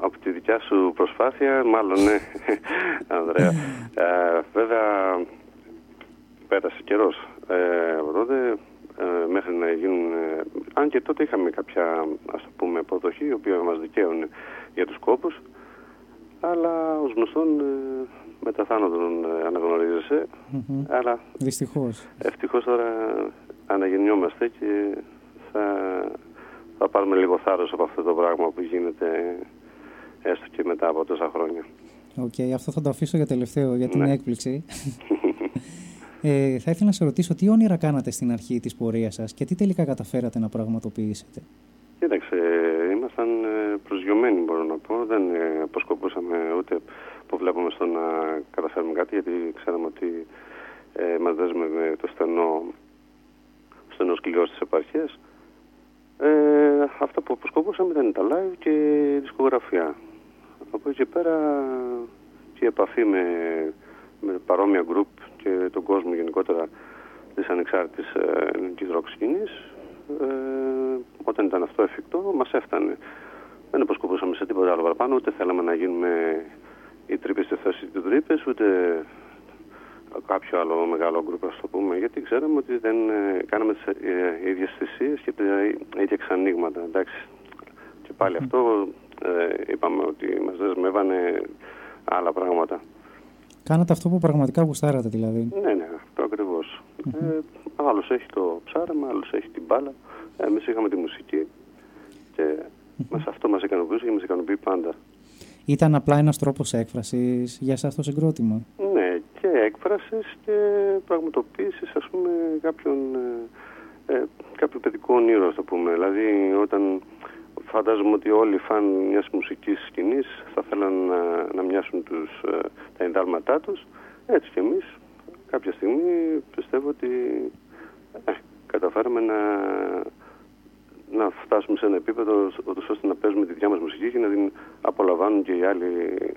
από τη δικιά σου προσπάθεια, μάλλον ναι, Ανδρέα. Ε, βέβαια, πέρασε καιρός. Ε, από τότε ε, μέχρι να γίνουν... ε, αν και τότε είχαμε κάποια, ας το πούμε, αποδοχή, η οποία μας δικαίωνε για τους κόπους, αλλά ως γνωστόν ε, μετά θάνατον ε, αναγνωρίζεσαι, Μμμ. αλλά Δυστυχώς. ευτυχώς τώρα αναγεννιόμαστε και θα, θα πάρουμε λίγο θάρρος από αυτό το πράγμα που γίνεται έστω και μετά από τόσα χρόνια. Οκ, αυτό θα το αφήσω για τελευταίο, για την Ναι. έκπληξη. ε, θα ήθελα να σε ρωτήσω τι όνειρα κάνατε στην αρχή της πορείας σας και τι τελικά καταφέρατε να πραγματοποιήσετε. Κοίταξε, ήμασταν ε, προσγειωμένοι μπορώ να πω. Δεν ε, αποσκοπούσαμε ούτε που βλέπουμε στο να καταφέρουμε κάτι γιατί ξέραμε ότι ε, μας δέσμευε το στενό, στενό σκληρός της επαρχίας. Ε, αυτό που αποσκοπούσαμε ήταν τα live και η δισκογραφία. Από εκεί και πέρα και η επαφή με, με παρόμοια γκρουπ και τον κόσμο γενικότερα της ανεξάρτητης ε, ελληνικής rock σκηνής ε, όταν ήταν αυτό εφικτό μας έφτανε. Δεν αποσκοπούσαμε σε τίποτα άλλο παραπάνω, ούτε θέλαμε να γίνουμε οι τρύπες στη θέση του τρύπες, ούτε κάποιο άλλο μεγάλο γκρουπ, ας το πούμε, γιατί ξέραμε ότι δεν ε, κάναμε τις ε, ίδιες θυσίες και τα ίδια εξανοίγματα, εντάξει. Και πάλι αυτό ε, είπαμε ότι μας δεσμεύανε άλλα πράγματα. Κάνατε αυτό που πραγματικά γουστάρατε δηλαδή. Ναι, ναι, αυτό ακριβώς. Ε, άλλος έχει το ψάρεμα, άλλος έχει την μπάλα. Εμείς είχαμε τη μουσική και μας, αυτό μας ικανοποιούσε και μας ικανοποιεί πάντα. Ήταν απλά ένας τρόπος έκφρασης για εσάς το συγκρότημα. Ναι, και έκφρασης και πραγματοποίησης ας πούμε κάποιον, ε, ε, κάποιο παιδικό όνειρο ας το πούμε. Δηλαδή όταν φαντάζομαι ότι όλοι οι φαν μιας μουσικής σκηνής θα θέλαν να, να μοιάσουν τους, ε, τα ενδάλματά τους. Έτσι και εμείς κάποια στιγμή πιστεύω ότι ε, καταφέραμε να, να φτάσουμε σε ένα επίπεδο ούτως ώστε να παίζουμε τη δικιά μας μουσική και να την απολαμβάνουν και οι άλλοι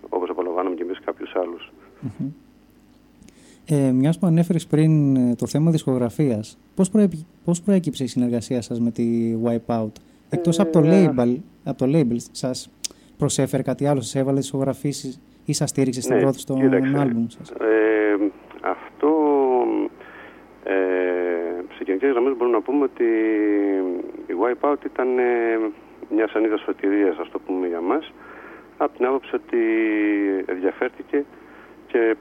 όπως απολαμβάνουμε και εμείς κάποιους άλλους. Ε, μιας που ανέφερες πριν ε, το θέμα δισκογραφίας, πώς, προέ- πώς προέκυψε η συνεργασία σας με τη Wipeout. Εκτός από, το Ε, label, από το label, σας προσέφερε κάτι άλλο, σας έβαλε δισκογραφήσεις ή σας στήριξε στην Ναι, πρόθεση των κοίταξε. άλμπουμ σας; Ε, αυτό ε, σε γενικές γραμμές μπορούμε να πούμε ότι η Wipeout ήταν ε, μια σανίδα σωτηρίας, ας το πούμε για μας, από την άποψη ότι ενδιαφέρθηκε και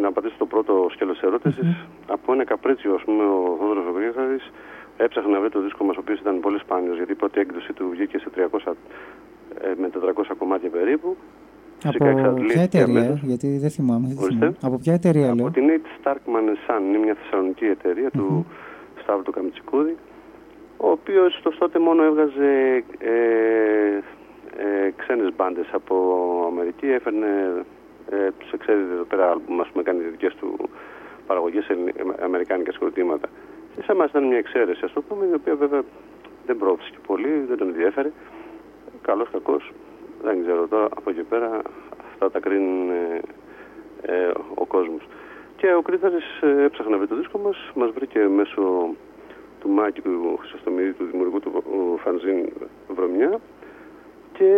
να απαντήσω το πρώτο σκέλος της ερώτησης, από ένα καπρίτσιο, ας πούμε, ο Θόδωρος Βεγρίγαρης έψαχνε να βρει το δίσκο μας, ο οποίος ήταν πολύ σπάνιος, γιατί η πρώτη έκδοση του βγήκε σε 300, ε, με 400 κομμάτια περίπου. Φυσικά Από εξαντλήθηκε ποια εταιρεία, αμέσως. γιατί δεν θυμάμαι. δεν Ορίστε. θυμάμαι. Από ποια εταιρεία λέω. Από την 8 Starkman Sun, είναι μια θεσσαλονική εταιρεία του Σταύρου του Καμιτσικούδη, ο οποίος στο τότε μόνο έβγαζε ε, ε, ξένες μπάντες από Αμερική, έφερνε, ε, τους εξέδιδε εδώ πέρα άλμπουμ, ας πούμε, κάνει δικές του παραγωγές ελλη- ε, αμερικάνικα συγκροτήματα. Και σε εμάς ήταν μια εξαίρεση, ας το πούμε, η οποία βέβαια δεν πρόθεσε και πολύ, δεν τον ενδιέφερε. Καλός, κακός, δεν ξέρω τώρα, από εκεί πέρα αυτά τα κρίνουν ε, ε, ο κόσμος. Και ο Κρήταρης ε, έψαχνε να βρει το δίσκο μας, μας βρήκε μέσω του Μάκη του Χρυσοστομίδη, του δημιουργού του ε, Φανζίν Βρωμιά και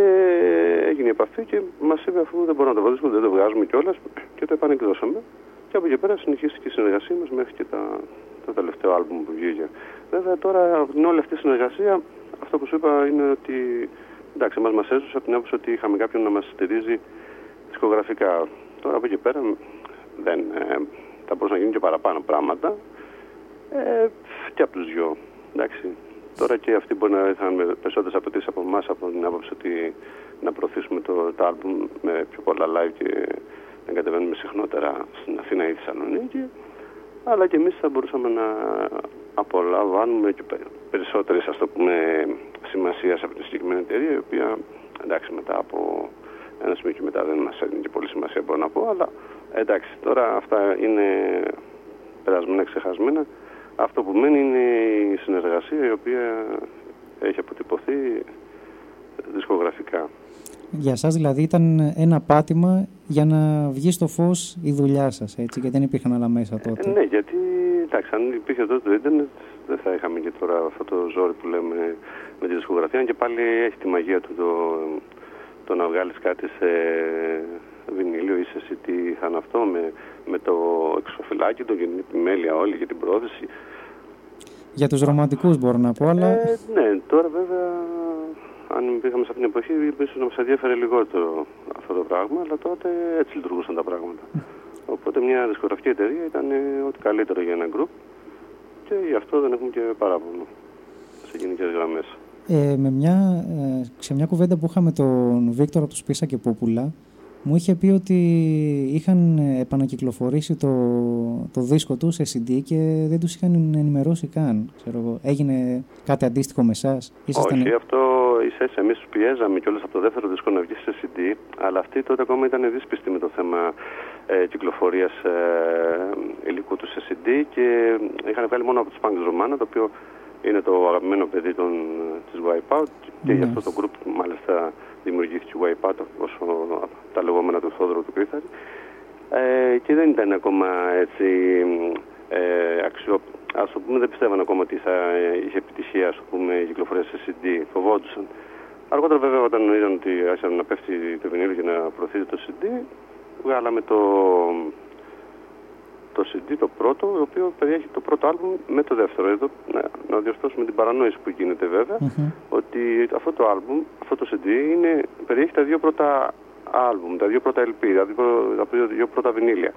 έγινε η επαφή και μας είπε αφού δεν μπορούμε να το βρούμε, δεν το βγάζουμε κιόλας και το επανεκδώσαμε. Και από εκεί πέρα συνεχίστηκε η συνεργασία μας μέχρι και τα, το τελευταίο άλμπουμ που βγήκε. Βέβαια τώρα από την όλη αυτή η συνεργασία αυτό που σου είπα είναι ότι εντάξει μας μας έσωσε από την άποψη ότι είχαμε κάποιον να μας στηρίζει δισκογραφικά. Τώρα από εκεί πέρα δεν ε, θα μπορούσαν να γίνουν και παραπάνω πράγματα ε, και από τους δυο. Εντάξει. Τώρα και αυτοί μπορεί να είχαν με περισσότερες απαιτήσεις από εμάς από την άποψη ότι να προωθήσουμε το, το άλμπουμ με πιο πολλά live και να κατεβαίνουμε συχνότερα στην Αθήνα ή Θεσσαλονίκη. Αλλά και εμείς θα μπορούσαμε να απολαμβάνουμε και πε- περισσότερες ας το πούμε σημασίας από τη συγκεκριμένη εταιρεία η οποία εντάξει μετά από ένα σημείο και μετά δεν μας έδινε και πολύ σημασία μπορώ να πω αλλά εντάξει τώρα αυτά είναι περασμένα ξεχασμένα αυτό που μένει είναι η συνεργασία η οποία έχει αποτυπωθεί δισκογραφικά. Για σας δηλαδή ήταν ένα πάτημα για να βγει στο φως η δουλειά σας, έτσι, γιατί δεν υπήρχαν άλλα μέσα τότε; Ε, ναι, γιατί εντάξει, αν υπήρχε τότε το ίντερνετ, δεν θα είχαμε και τώρα αυτό το ζόρι που λέμε με τη δισκογραφία. Και πάλι έχει τη μαγεία του το, το να βγάλεις κάτι σε βινίλιο ή σε CD θα είναι αυτό με, με το εξωφυλάκι, το, την επιμέλεια όλη για την πρόθεση. Για τους ρομαντικούς μπορώ να πω, αλλά... Ε, ναι, τώρα βέβαια, αν πήγαμε σε αυτήν την εποχή, ίσως να μας ενδιαφέρε λιγότερο αυτό το πράγμα, αλλά τότε έτσι λειτουργούσαν τα πράγματα. Οπότε μια δισκογραφική εταιρεία ήταν ε, ό,τι καλύτερο για ένα γκρουπ και γι' αυτό δεν έχουμε και παράπονο σε γενικές γραμμές. Ε, με μια, ε, σε μια κουβέντα που είχαμε τον Βίκτορα τους Σπίσα και Πόπουλα, μου είχε πει ότι είχαν επανακυκλοφορήσει το, το δίσκο τους σε CD και δεν τους είχαν ενημερώσει καν. Ξέρω εγώ. Έγινε κάτι αντίστοιχο με εσάς; Όχι, αυτό ίσα εμείς του πιέζαμε κιόλας από το δεύτερο δίσκο να βγει σε CD, αλλά αυτοί τότε ακόμα ήταν δύσπιστοι με το θέμα ε, κυκλοφορίας ε, υλικού τους σε CD και είχαν βγάλει μόνο από τους Punks Romana, το οποίο είναι το αγαπημένο παιδί των, της Wipeout και γι' αυτό το group μάλιστα δημιουργήθηκε Wipeout όσο τα λεγόμενα του Θόδωρου του Κρύθαρη ε, και δεν ήταν ακόμα έτσι ε, αξιό... Ας το πούμε δεν πιστεύαν ακόμα ότι θα είχε επιτυχία ας πούμε, η κυκλοφορία σε CD, φοβόντουσαν. Αργότερα βέβαια όταν είδαν ότι άρχισαν να πέφτει το βινίλιο και να προωθείται το CD βγάλαμε το, το CD το πρώτο, το οποίο περιέχει το πρώτο άλμπουμ με το δεύτερο. Εδώ να, να διορθώσουμε την παρανόηση που γίνεται βέβαια, ότι αυτό το άλμπουμ, αυτό το CD είναι, περιέχει τα δύο πρώτα άλμπουμ, τα δύο πρώτα LP, τα δύο, τα δύο πρώτα βινίλια.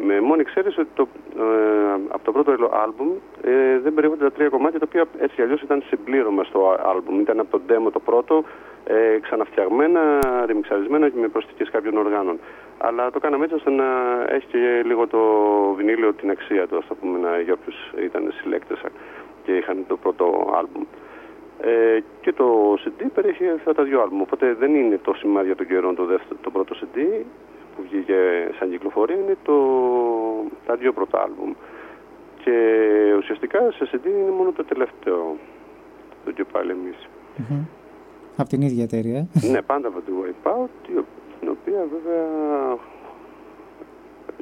Με μόνη εξαίρεση ότι το, ε, από το πρώτο άλμπουμ ε, δεν περιέχονται τα τρία κομμάτια τα οποία έτσι αλλιώς ήταν συμπλήρωμα στο άλμπουμ. Ήταν από το demo το πρώτο, ε, ξαναφτιαγμένα, ρημιξαρισμένα και με προσθήκες κάποιων οργάνων. Αλλά το κάναμε έτσι ώστε να έχει και λίγο το βινίλιο την αξία του, ας το πούμε, να, για όποιους ήταν συλλέκτες και είχαν το πρώτο άλμπουμ. Ε, και το CD περιέχει αυτά τα δύο άλμπουμ, οπότε δεν είναι το σημάδι των καιρών το, δεύτερο, το πρώτο CD που βγήκε σαν κυκλοφορία, είναι το, τα δύο πρώτα άλμπουμ. Και ουσιαστικά σε CD είναι μόνο το τελευταίο, το και πάλι εμείς. Από την ίδια εταιρεία. ναι, πάντα από τη Wipeout, την οποία βέβαια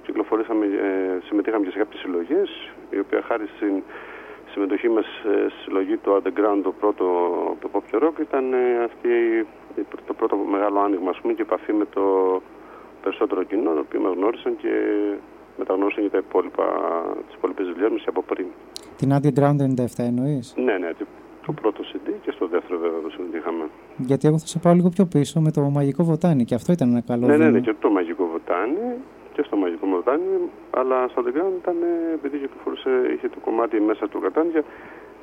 κυκλοφορήσαμε, ε, συμμετείχαμε και σε κάποιες συλλογές, η οποία χάρη στην συμμετοχή μας ε, στη συλλογή του Underground, το πρώτο το Pop Rock, ήταν ε, αυτή το πρώτο μεγάλο άνοιγμα ας πούμε, και επαφή με το περισσότερο κοινό, το οποίο μας γνώρισαν και μεταγνώρισαν και τα υπόλοιπα, τις υπόλοιπες δουλειές μας από πριν. Την Underground 97 εννοείς; Ναι, ναι, το πρώτο CD και στο δεύτερο βέβαια το συμμετείχαμε. Γιατί εγώ θα σε πάω λίγο πιο πίσω με το Μαγικό Βοτάνι και αυτό ήταν ένα καλό Ναι, ναι, ναι, και το Μαγικό Βοτάνι και στο Μαγικό Βοτάνι, αλλά στο Underground ήταν, επειδή κυκλοφορούσε, είχε το κομμάτι μέσα του Κατάνια,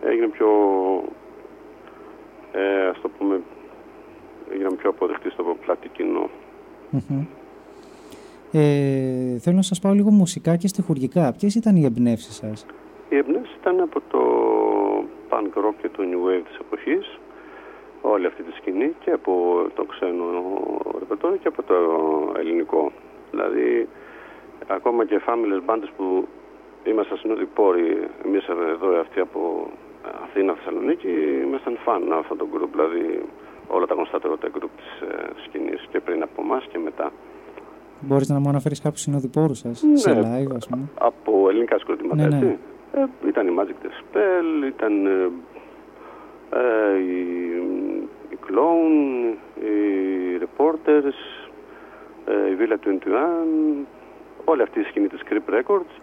έγινε πιο, ε, ας το πούμε, έγιναν πιο αποδεκτοί στο πλάτη κοινό. Ε, θέλω να σας πάω λίγο μουσικά και στοιχουργικά. Ποιες ήταν οι εμπνεύσεις σας; Οι εμπνεύσεις ήταν από το punk rock και το new wave της εποχής όλη αυτή τη σκηνή και από το ξένο ρεπερτόριο και από το ελληνικό. Δηλαδή ακόμα και φάμιλες μπάντες που ήμασταν συνοδοιπόροι εμείς εδώ αυτοί από Αθήνα, Θεσσαλονίκη ήμασταν φαν αυτόν τον γκρουπ, δηλαδή όλα τα γνωστότερα γκρουπ της ε, σκηνής και πριν από εμάς και μετά. Μπορείς να μου αναφέρεις κάποιους συνοδοιπόρους σας ναι, σε live ας πούμε; Από ελληνικά συγκροτήματα ναι, ναι. Ε, ήταν η Magic the Spell, ήταν ε, ε, οι, οι Clown, οι Reporters, ε, η Villa 21, όλη αυτή η σκηνή της Creep Records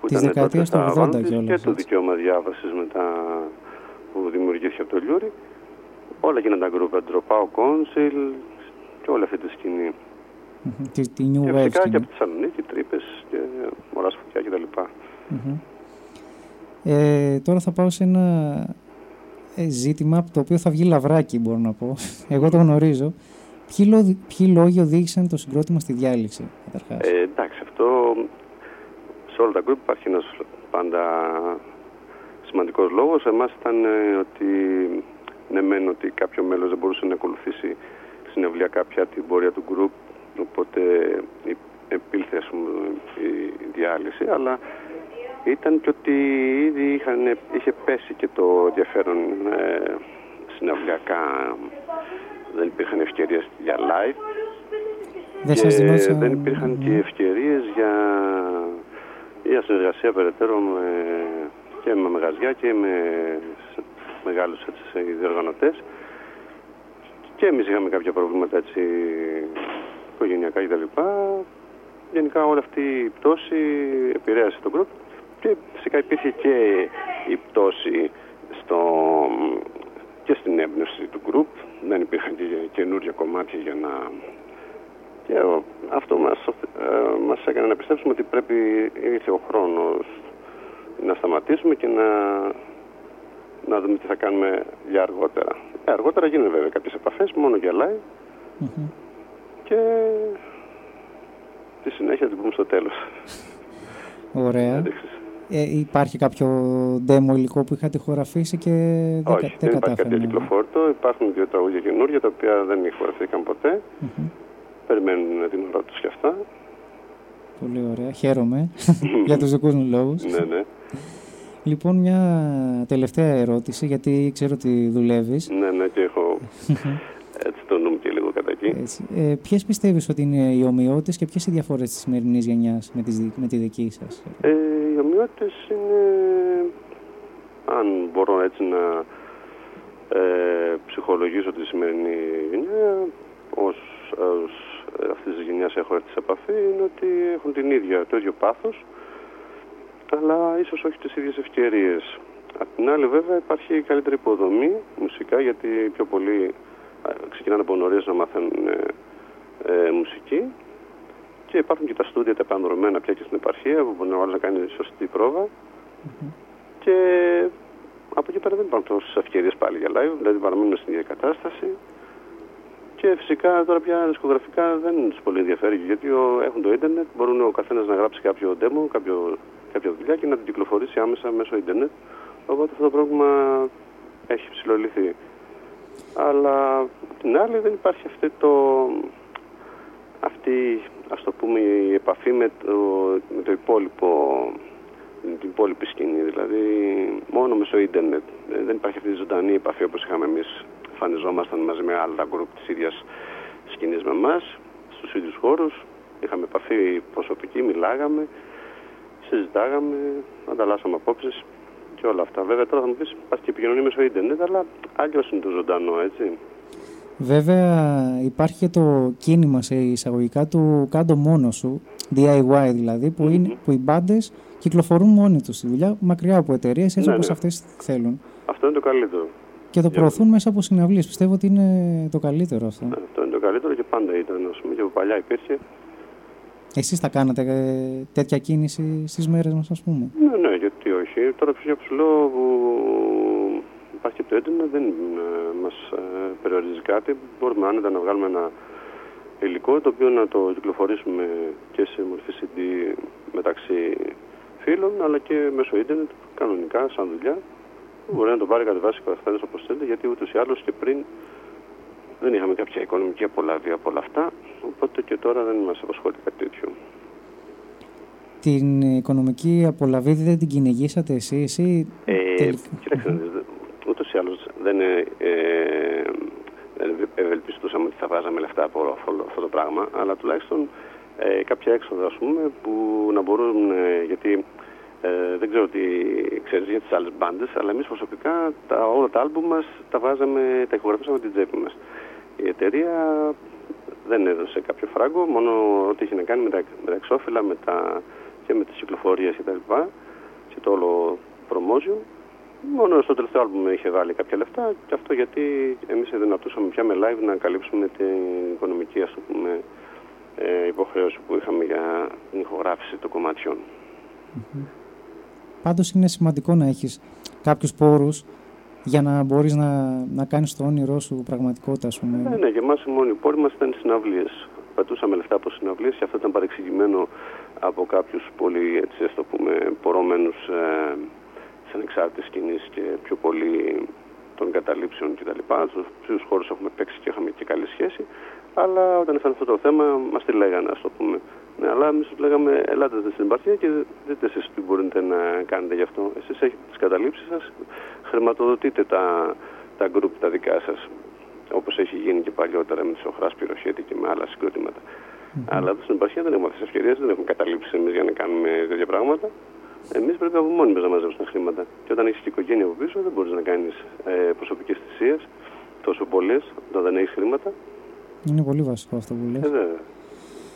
που της ήταν τότε στα 80 και το δικαίωμα διάβασης μετά που δημιουργήθηκε από το Λιούρι. Όλα γίνονταν γκρούπα, Dropout Council και όλη αυτή τη σκηνή. Τη, τη New και Wave φυσικά σκηνή. και από τη Θεσσαλονίκη, τρύπες και μωράς φωτιά κτλ. Ε, τώρα θα πάω σε ένα ε, ζήτημα από το οποίο θα βγει λαβράκι μπορώ να πω. Εγώ το γνωρίζω. Ποιοι, λο, ποιοι λόγοι οδήγησαν το συγκρότημα στη διάλυση, καταρχάς; Ε, εντάξει, αυτό σε όλα τα group υπάρχει ένας πάντα σημαντικός λόγος. Εμάς ήταν ε, ότι ναι μεν ότι κάποιο μέλος δεν μπορούσε να ακολουθήσει συνευλιακά πια την πορεία του group οπότε επήλθε ας πούμε, η διάλυση αλλά ήταν και ότι ήδη είχαν, είχε πέσει και το ενδιαφέρον ε, συναυλιακά δεν υπήρχαν ευκαιρίες για live δεν, και σας δινόσα... δεν υπήρχαν και ευκαιρίες για, για συνεργασία περαιτέρω με, και με μαγαζιά και με σ- μεγάλους έτσι, διοργανωτές. Και εμείς είχαμε κάποια προβλήματα έτσι, οικογενειακά κτλ. Γενικά όλη αυτή η πτώση επηρέασε τον group και φυσικά υπήρχε και η πτώση στο, και στην έμπνευση του group. Δεν υπήρχαν και καινούργια κομμάτια για να... Και ο- αυτό μας, ε, μας έκανε να πιστέψουμε ότι πρέπει ήρθε ο χρόνος να σταματήσουμε και να, να δούμε τι θα κάνουμε για αργότερα. Ε, αργότερα γίνουν βέβαια κάποιες επαφές, μόνο για live και τη συνέχεια την πούμε στο τέλος. Ωραία. Ε, υπάρχει κάποιο demo υλικό που είχατε χωραφίσει και δεν, κα- Όχι, δεν δεν υπάρχει κάτι κατάφερε. να- κυκλοφόρτο. Υπάρχουν δύο τραγούδια καινούργια τα οποία δεν ηχογραφήθηκαν ποτέ. Περιμένουν την ώρα τους και αυτά. Πολύ ωραία. Χαίρομαι για τους δικούς μου λόγους. Ναι, ναι. Λοιπόν, μια τελευταία ερώτηση, γιατί ξέρω ότι δουλεύεις. Ναι, ναι, και έχω έτσι το νου μου και λίγο κατά εκεί. Έτσι. Ε, ποιες πιστεύεις ότι είναι οι ομοιότητες και ποιες οι διαφορές της σημερινής γενιάς με, τις, δι- με τη δική σας; Ε, οι ομοιότητες είναι, αν μπορώ έτσι να ε, ψυχολογήσω τη σημερινή γενιά, ως, ως ε, αυτής της γενιάς έχω έρθει σε επαφή, είναι ότι έχουν την ίδια, το ίδιο πάθος, αλλά ίσως όχι τις ίδιες ευκαιρίες. Απ' την άλλη βέβαια υπάρχει καλύτερη υποδομή μουσικά, γιατί πιο πολλοί ε, ξεκινάνε από νωρίς να μαθαίνουν ε, ε, μουσική και υπάρχουν και τα στούντια τα επανδρομένα πια και στην επαρχία που μπορεί ο άλλος να κάνεις σωστή πρόβα. Και από εκεί πέρα δεν υπάρχουν τόσες ευκαιρίες πάλι για live, δηλαδή παραμένουν στην ίδια κατάσταση. Και φυσικά τώρα πια δισκογραφικά δεν τους πολύ ενδιαφέρει γιατί ο- έχουν το ίντερνετ, μπορούν ο καθένας να γράψει κάποιο demo, κάποιο, κάποια δουλειά και να την κυκλοφορήσει άμεσα μέσω ίντερνετ. Οπότε αυτό το πρόβλημα έχει ψηλολυθεί. Αλλά απ' την άλλη δεν υπάρχει αυτή το, αυτή, ας το πούμε, η επαφή με το, με το υπόλοιπο, με την υπόλοιπη σκηνή. Δηλαδή, μόνο μέσω ίντερνετ. Ε, Δεν υπάρχει αυτή η ζωντανή επαφή όπως είχαμε εμείς. Εμφανιζόμασταν μαζί με άλλα γκρουπ της ίδιας σκηνής με εμάς, στους ίδιους χώρους. Είχαμε επαφή προσωπική, μιλάγαμε, συζητάγαμε, ανταλλάσσαμε απόψεις και όλα αυτά. Βέβαια τώρα θα μου πεις υπάρχει και επικοινωνία μέσω ίντερνετ, αλλά αλλιώς είναι το ζωντανό, έτσι. Βέβαια υπάρχει και το κίνημα σε εισαγωγικά του κάντο μόνο σου, DIY δηλαδή, που, είναι, που οι μπάντες κυκλοφορούν μόνοι τους στη δουλειά, μακριά από εταιρείες, έτσι Ναι, όπως ναι. αυτές θέλουν. Αυτό είναι το καλύτερο. Και το Για- προωθούν μέσα από συναυλίες. Πιστεύω ότι είναι το καλύτερο αυτό. Αυτό είναι το καλύτερο και πάντα ήταν, ας πούμε, και από παλιά υπήρχε. Εσείς θα κάνατε ε, τέτοια κίνηση στις μέρες μας, ας πούμε; Ναι, ναι, γιατί όχι. Τώρα φυσικά που σου λέω που υπάρχει και το ίντερνετ δεν ε, μας ε, περιορίζει κάτι. Μπορούμε άνετα να βγάλουμε ένα υλικό το οποίο να το κυκλοφορήσουμε και σε μορφή CD μεταξύ φίλων αλλά και μέσω ίντερνετ κανονικά σαν δουλειά. Μπορεί να το πάρει κατεβάσει ο καθένας όπως θέλει γιατί ούτως ή άλλως και πριν δεν είχαμε κάποια οικονομική απολαύη από όλα αυτά οπότε και τώρα δεν μας απασχολεί κάτι τέτοιο. Την οικονομική απολαβή δεν την κυνηγήσατε εσείς ή Ε, τελικά- κοίταξε, να δεις, ούτως ή άλλως δεν, ε, ε, δεν ευελπιστούσαμε ότι θα βάζαμε λεφτά από όλο αυτό, αυτό το πράγμα, αλλά τουλάχιστον ε, κάποια έξοδα, ας πούμε, που να μπορούν, ε, γιατί ε, δεν ξέρω τι ξέρεις για τις άλλες μπάντες, αλλά εμείς προσωπικά τα, όλα τα άλμπουμ μας τα βάζαμε, τα ηχογραφήσαμε από την τσέπη μας. Η εταιρεία δεν έδωσε κάποιο φράγκο, μόνο ό,τι είχε να κάνει με τα, με τα εξώφυλλα με τα, και με τις κυκλοφορίες κτλ. Και, και το όλο προμόζιο. Μόνο στο τελευταίο άλμπουμ είχε βάλει κάποια λεφτά και αυτό γιατί εμείς δυνατούσαμε πια με live να καλύψουμε την οικονομική ας το πούμε, ε, υποχρέωση που είχαμε για την ηχογράφηση των κομματιών. Πάντως είναι σημαντικό να έχεις κάποιους πόρους για να μπορείς να, να κάνεις το όνειρό σου πραγματικότητα, ας πούμε. Ναι, ναι, για εμάς οι μόνοι πόροι μας ήταν οι συναυλίες. Πατούσαμε λεφτά από συναυλίες και αυτό ήταν παρεξηγημένο από κάποιους πολύ, έτσι, ας το πούμε, πορωμένους ε, της ανεξάρτητης σκηνής και πιο πολύ των καταλήψεων κτλ. Στους οποίους χώρους έχουμε παίξει και είχαμε και καλή σχέση. Αλλά όταν έφτανε αυτό το θέμα, μας τη λέγανε, ας το πούμε. Ναι, αλλά εμείς τους λέγαμε, ελάτε στην επαρχία και δείτε εσείς τι μπορείτε να κάνετε γι' αυτό. Εσείς έχετε τις καταλήψεις σας, χρηματοδοτείτε τα, τα γκρουπ τα δικά σας όπως έχει γίνει και παλιότερα με τις Οχράς Πυροχέτη και με άλλα συγκροτήματα. Αλλά εδώ στην επαρχία δεν έχουμε αυτές τις ευκαιρίες, δεν έχουμε καταλήψεις εμείς για να κάνουμε τέτοια πράγματα. Εμείς πρέπει από μόνοι μας να μαζέψουμε χρήματα. Και όταν έχεις και οικογένεια από πίσω, δεν μπορείς να κάνεις ε, προσωπικές θυσίες τόσο πολλές όταν δεν έχεις χρήματα. Είναι πολύ βασικό αυτό που λες. Ε, βέβαια.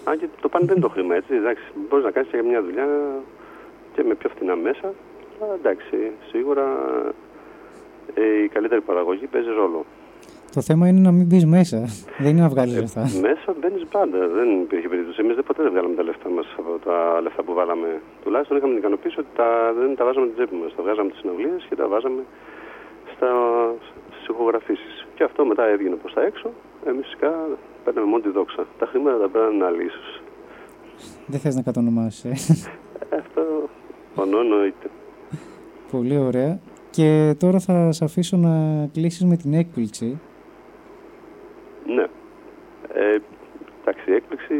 Αν και το πάνε δεν είναι το χρήμα, έτσι. Εντάξει, μπορείς να κάνεις και μια δουλειά και με πιο φθηνά μέσα. Αλλά εντάξει, σίγουρα ε, η καλύτερη παραγωγή παίζει ρόλο. Το θέμα είναι να μην μπεις μέσα. Δεν είναι να βγάλεις λεφτά. Μέσα μπαίνεις πάντα. Δεν υπήρχε περίπτωση. Εμείς ποτέ δεν βγάλαμε τα λεφτά μας από τα λεφτά που βάλαμε. Τουλάχιστον είχαμε την ικανοποίηση ότι τα, δεν τα βάζαμε την τσέπη μας. Τα βγάζαμε τι συναυλίες και τα βάζαμε στις ηχογραφήσεις. Και αυτό μετά έβγαινε προς τα έξω. Εμείς φυσικά παίρναμε μόνο τη δόξα. Τα χρήματα τα παίρνουν άλλοι ίσως. Δεν θες να κατονομάσεις. Ε, αυτό ονό εννοείται. Πολύ ωραία. Και τώρα θα σε αφήσω να κλείσεις με την έκπληξη. Ναι. Ε, εντάξει, η έκπληξη,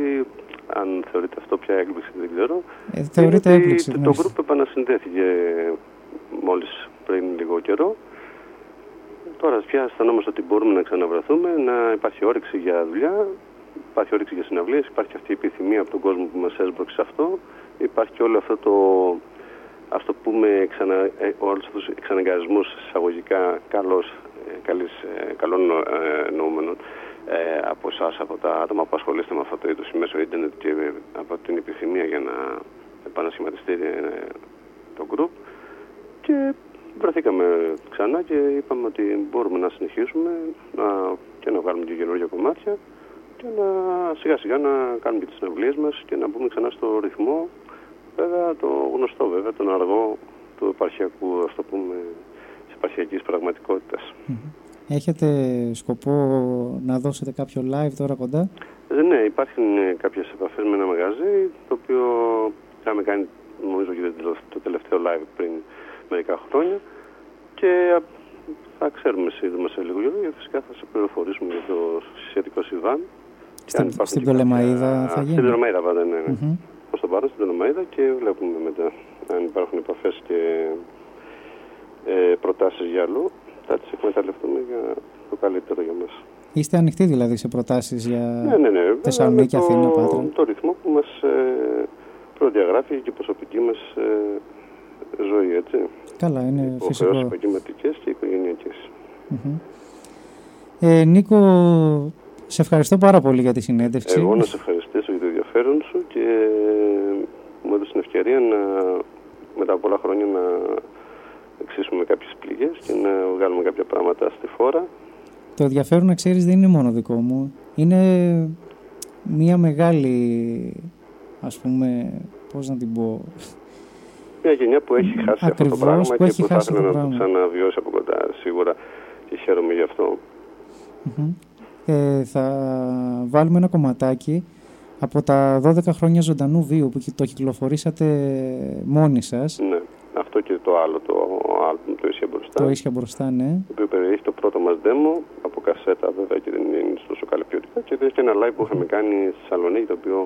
αν θεωρείται αυτό πια έκπληξη, δεν ξέρω. Ε, θεωρείται είναι ότι έκπληξη, Το, ναι. το γκρουπ επανασυνδέθηκε μόλις πριν λίγο καιρό. Τώρα πια αισθανόμαστε ότι μπορούμε να ξαναβρεθούμε, να υπάρχει όρεξη για δουλειά, υπάρχει όρεξη για συναυλίες, υπάρχει αυτή η επιθυμία από τον κόσμο που μας έσπρωξε σε αυτό. Υπάρχει και όλο αυτό το, ας το πούμε, ξανα, ε, όλους αυτούς τους εξαναγκασμούς εισαγωγικά καλός, ε, καλής, ε, καλών ε, νοούμενων ε, από εσάς, από τα άτομα που ασχολείστε με αυτό το είδος μέσω ίντερνετ και ε, από την επιθυμία για να επανασχηματιστεί ε, το group και βρεθήκαμε ξανά και είπαμε ότι μπορούμε να συνεχίσουμε να, και να βγάλουμε και καινούργια κομμάτια και να σιγά σιγά να κάνουμε και τις συναυλίες μας και να μπούμε ξανά στο ρυθμό βέβαια το γνωστό βέβαια, τον αργό του επαρχιακού ας το πούμε της επαρχιακής πραγματικότητας. Έχετε σκοπό να δώσετε κάποιο live τώρα κοντά; Ε, ναι, υπάρχουν ε, κάποιες επαφές με ένα μαγαζί το οποίο είχαμε κάνει νομίζω και το- το τελευταίο live πριν μερικά χρόνια και α, θα ξέρουμε σύντομα σε λίγο καιρό γιατί φυσικά θα σε πληροφορήσουμε για το σχετικό Σιβάν. Και αν Στην, υπάρχουν στην και κάποια- Τολεμαίδα θα Στην γίνει. Τολεμαίδα πάντα, ναι. ναι. Μμμ. Προς το παρόν στην Τολεμαίδα και βλέπουμε μετά αν υπάρχουν επαφές και ε, προτάσεις για αλλού. Θα τις εκμεταλλευτούμε για το καλύτερο για μας. Είστε ανοιχτοί δηλαδή σε προτάσεις για Ναι, ναι, ναι. Βέβαια, Θεσσαλονίκη, με το- Αθήνα, Πάτρα; Το ρυθμό που μας ε, προδιαγράφει και η προσωπική μας ε, ζωή, έτσι. Καλά, είναι Υποχρεώσεις φυσικό. επαγγελματικές και οικογενειακές. Μμμ. Ε, Νίκο, σε ευχαριστώ πάρα πολύ για τη συνέντευξη. Εγώ να σε ευχαριστήσω για το ενδιαφέρον σου και μου έδωσε την ευκαιρία να, μετά από πολλά χρόνια να εξίσουμε κάποιες πληγές και να βγάλουμε κάποια πράγματα στη φόρα. Το ενδιαφέρον να ξέρεις δεν είναι μόνο δικό μου. Είναι μια μεγάλη, ας πούμε, πώς να την πω, Μια γενιά που έχει χάσει αυτό το Ακριβώς, πράγμα που και έχει που θα χάσει ήθελα το να το πράγμα. ξαναβιώσει από κοντά σίγουρα και χαίρομαι γι' αυτό. Μμμ. Ε, θα βάλουμε ένα κομματάκι από τα 12 χρόνια ζωντανού βίου που το κυκλοφορήσατε μόνοι σας. Ναι, αυτό και το άλλο, το άλμπουμ, το ίσια μπροστά. Το ίσια μπροστά, ναι. Το οποίο περιέχει το πρώτο μας demo από κασέτα βέβαια και δεν είναι τόσο καλή ποιότητα και έχει και ένα live που είχαμε κάνει στη Θεσσαλονίκη το οποίο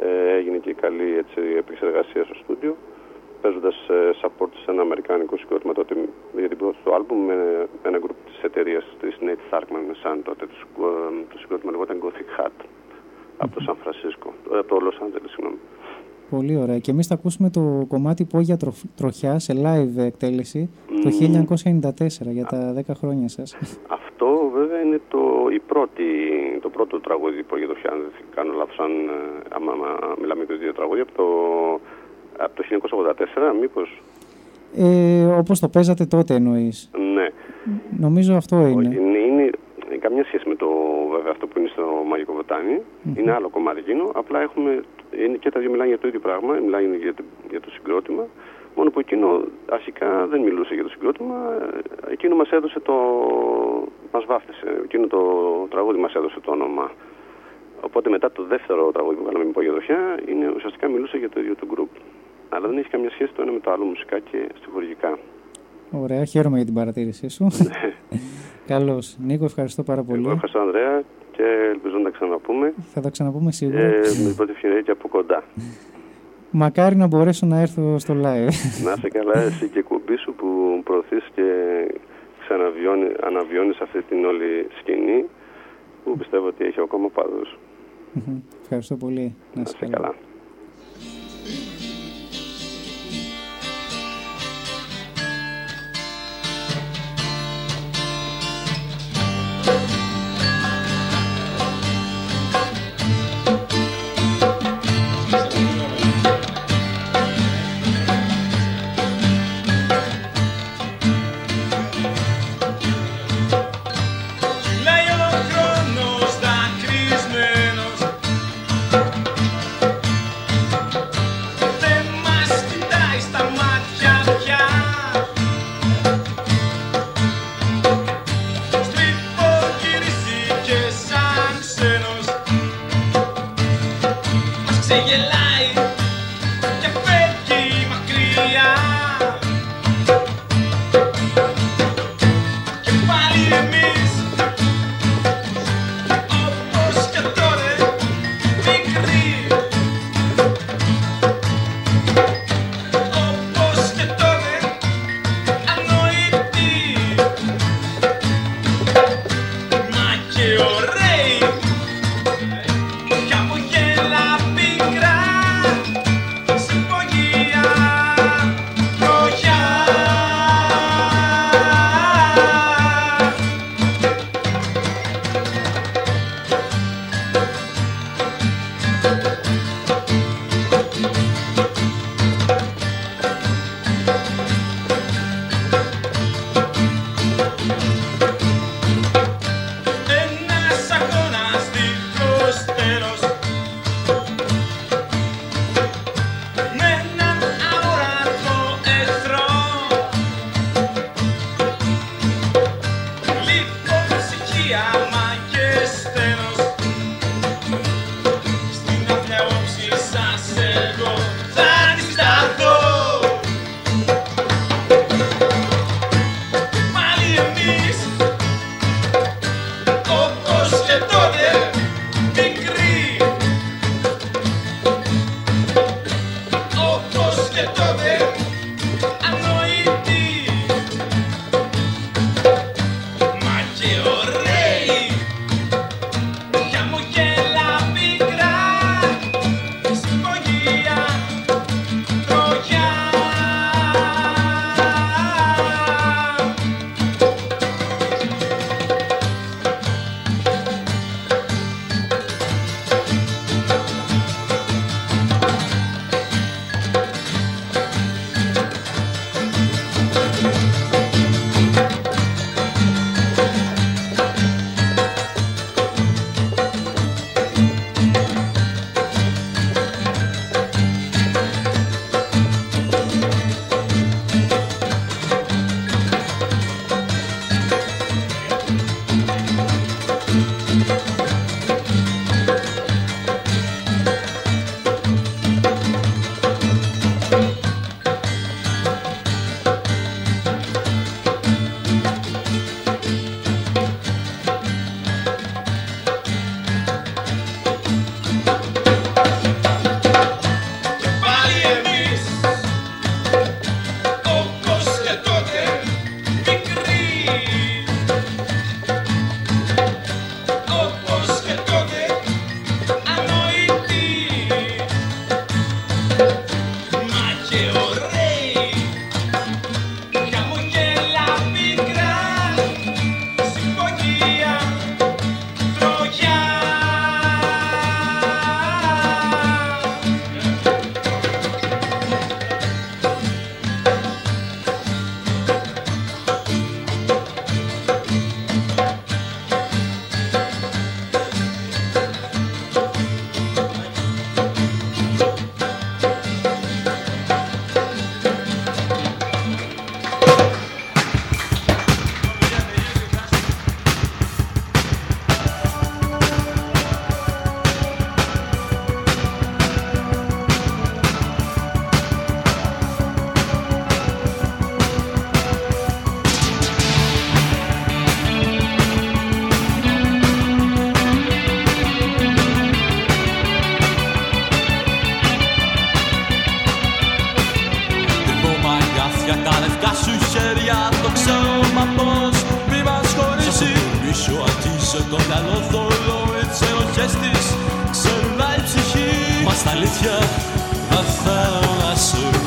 ε, έγινε και καλή έτσι, επεξεργασία στο στούντιο παίζοντας ε, support σε ένα αμερικάνικο συγκρότημα τότε για την πρώτη του άλμπουμ με ένα γκρουπ της εταιρείας της Nate Starkman σαν τότε το, συγκο- το συγκρότημα λεγόταν Gothic Hat από το Σαν Φρανσίσκο, ε, από το Los Angeles, συγγνώμη. Πολύ ωραία. Και εμείς θα ακούσουμε το κομμάτι Πόγια Τροφ- Τροχιά σε live εκτέλεση το Μμμ. 1994 για τα 10 χρόνια σας. Αυτό βέβαια είναι το, η πρώτη, το πρώτο τραγούδι που για το αν δεν κάνω λάθος, αν, ε, άμα, άμα μιλάμε για το δύο τραγούδια, από το, από το 1984, μήπως, Ε, όπως το παίζατε τότε εννοείς. ναι. Νομίζω αυτό είναι. Είναι, είναι ε, καμία σχέση με το βέβαια αυτό που είναι στο Μαγικό Βοτάνι. Είναι άλλο κομμάτι εκείνο. Απλά έχουμε, είναι και τα δύο μιλάνε για το ίδιο πράγμα, μιλάνε για το, για το συγκρότημα. Μόνο που εκείνο αρχικά δεν μιλούσε για το συγκρότημα. ε, Εκείνο μας έδωσε το... μας βάφτισε. Εκείνο το τραγούδι μας έδωσε το όνομα. Οπότε μετά το δεύτερο τραγούδι που κάναμε με υπογειοδοχιά είναι ουσιαστικά μιλούσε για το ίδιο το group. Αλλά δεν έχει καμία σχέση το ένα με το άλλο μουσικά και στοιχουργικά. Ωραία, χαίρομαι για την παρατήρησή σου. Καλώς. Νίκο, ευχαριστώ πάρα πολύ. Εγώ ευχαριστώ Ανδρέα και ελπίζω να τα ξαναπούμε. Θα τα ξαναπούμε σίγουρα. Ε, με την πρώτη ευκαιρία και από κοντά. Μακάρι να μπορέσω να έρθω στο live. Να είσαι καλά εσύ και η κουμπί σου που προωθείς και ξαναβιώνει, αναβιώνεις αυτή την όλη σκηνή που πιστεύω ότι έχει ακόμα πάδος. Ευχαριστώ πολύ. Να είσαι καλά. Λέει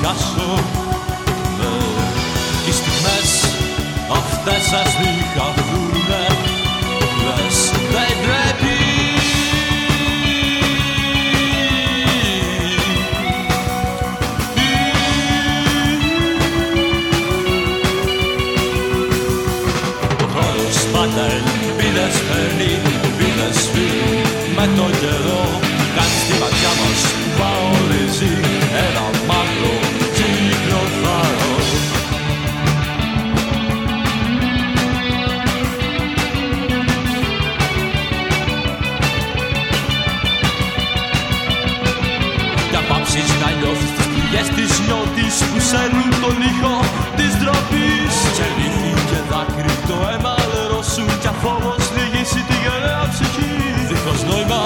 χάσω Ναι. Και οι στιγμές αυτές σας διχαθούνε Λες δεν πρέπει Ο χρόνος πάντα ελπίδες φέρνει, ελπίδες φύγει με το καιρό κάνει στη ματιά μας που παορίζει ένα νιώτης που σέρνουν τον ήχο της ντροπής. Και νύχη και δάκρυ το αίμα λερώσουν κι αφόμως λυγίσει τη γενναία ψυχή. Δίχως νόημα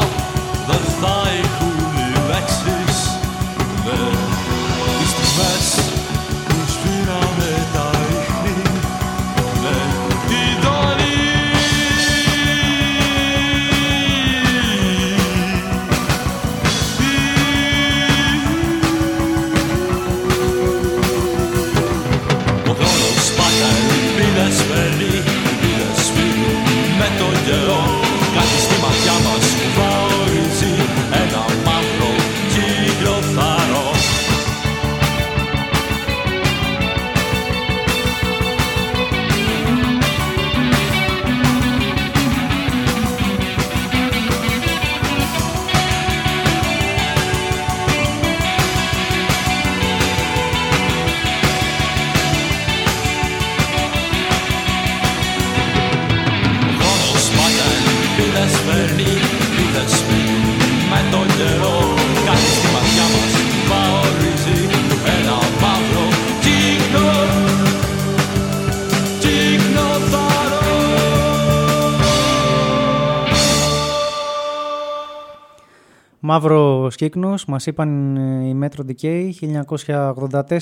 Μαύρο κύκνος, μας είπαν ε, η Metro Decay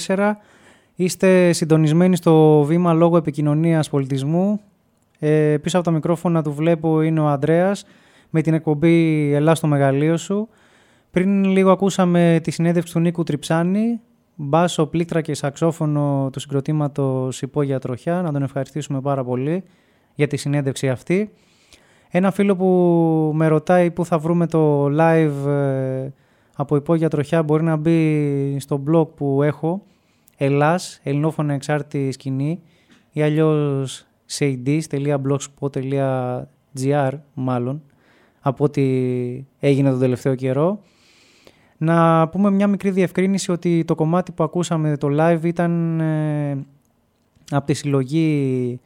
1984. Είστε συντονισμένοι στο βήμα λόγω επικοινωνίας πολιτισμού. Ε, πίσω από τα μικρόφωνα του βλέπω είναι ο Ανδρέας με την εκπομπή «Ελλάς στο μεγαλείο σου». Πριν λίγο ακούσαμε τη συνέντευξη του Νίκου Τριψάνη, μπάσο, πλήκτρα και σαξόφωνο του συγκροτήματος Υπόγεια Τροχιά. Να τον ευχαριστήσουμε πάρα πολύ για τη συνέντευξη αυτή. Ένα φίλο που με ρωτάει πού θα βρούμε το live ε, από Υπόγεια Τροχιά μπορεί να μπει στο blog που έχω Ελλάς, ελληνόφωνα εξάρτητη σκηνή ή αλλιώς sadis.blogspot.gr μάλλον από ό,τι έγινε τον τελευταίο καιρό. Να πούμε μια μικρή διευκρίνηση ότι το κομμάτι που ακούσαμε το live ήταν ε, από τη συλλογή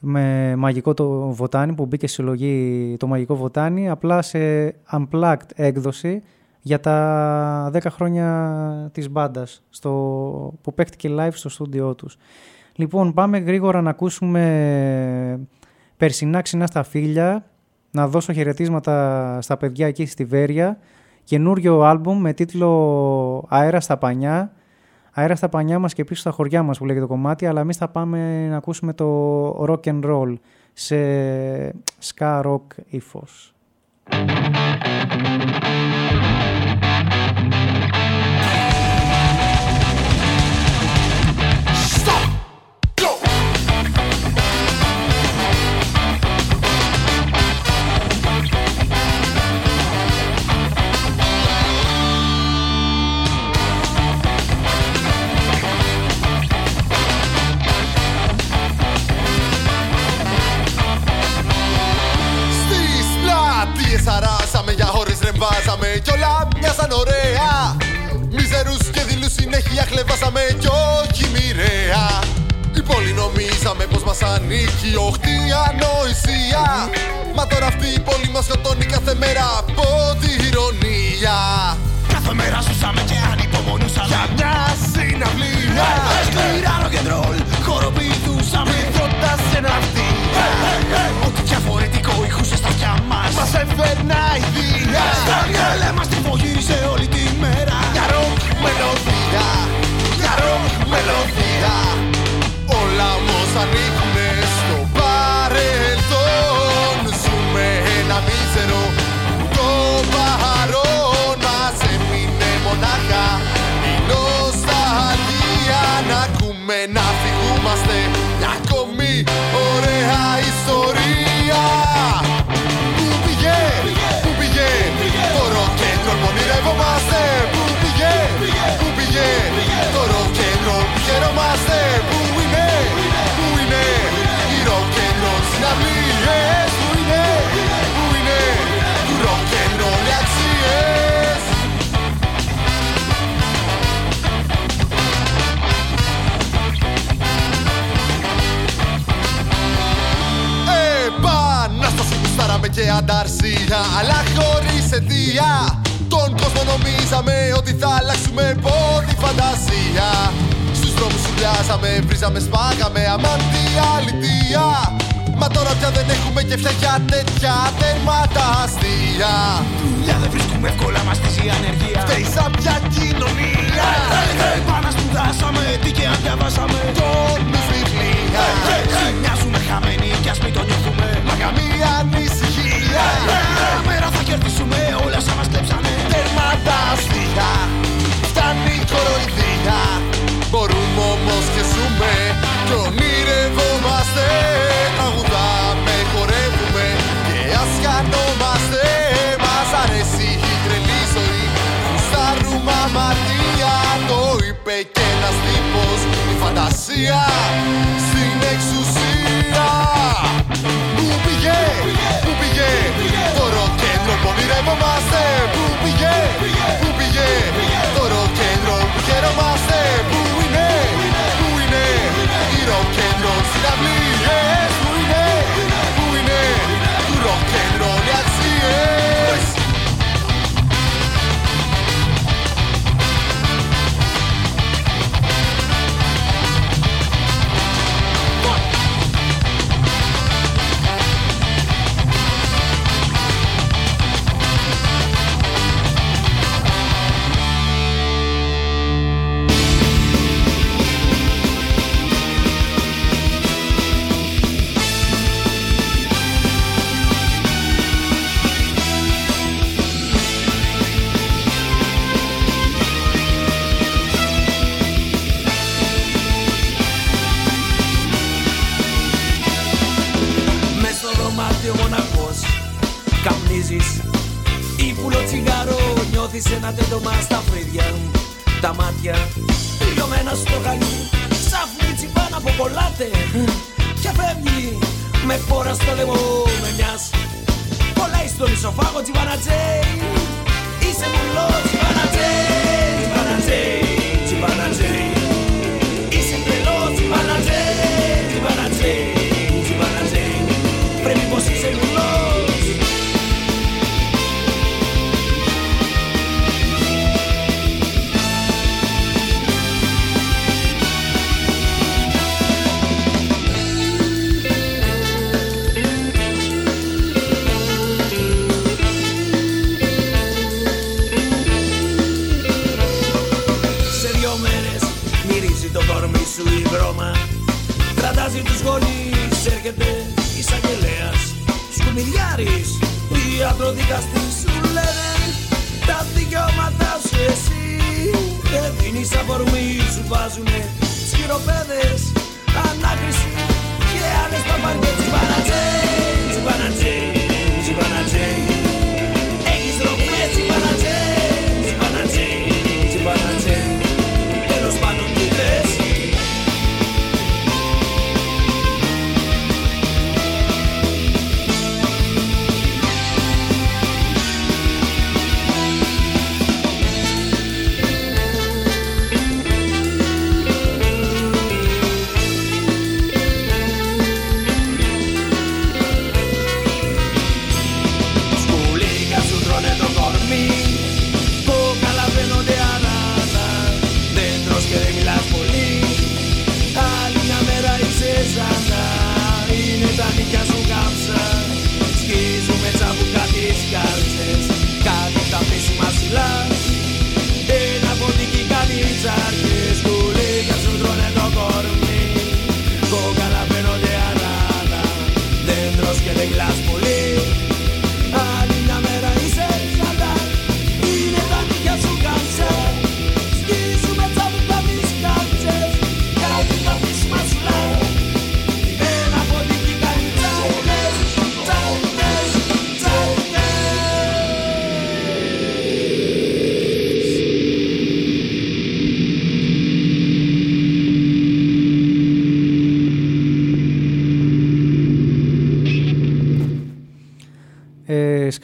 με μαγικό το βοτάνι που μπήκε στη συλλογή το μαγικό βοτάνι απλά σε unplugged έκδοση για τα 10 χρόνια της μπάντας που παίχτηκε live στο στούντιό τους. Λοιπόν, πάμε γρήγορα να ακούσουμε περσινά ξινά στα φίλια, να δώσω χαιρετίσματα στα παιδιά εκεί στη Βέρεια, καινούριο άλμπουμ με τίτλο «Αέρα στα πανιά», αέρα στα πανιά μας και πίσω στα χωριά μας που λέγεται το κομμάτι, αλλά εμείς θα πάμε να ακούσουμε το rock and roll σε ska rock ύφος. Ή Πουλό τσιγάρο νιώθεις ένα τέντομα στα φρύδια Τα μάτια λιωμένα στο χαλί. Ξάφνη τσιμπάν από πολλάτε Και φεύγει με φόρα στο λαιμό Με μιας. Κολλάει στον ισοφάγο τσιμπανατζέι Είσαι μουλό Νικολής έρχεται εισαγγελέας Σκουπιδιάρης, ιατροδικαστής Σου λένε τα δικαιώματά σου εσύ Δεν δίνεις αφορμή, σου βάζουνε σκυροπέδες Ανάκριση και άλλες παπαριές Τσιμπανατζέ, τσιμπανατζέ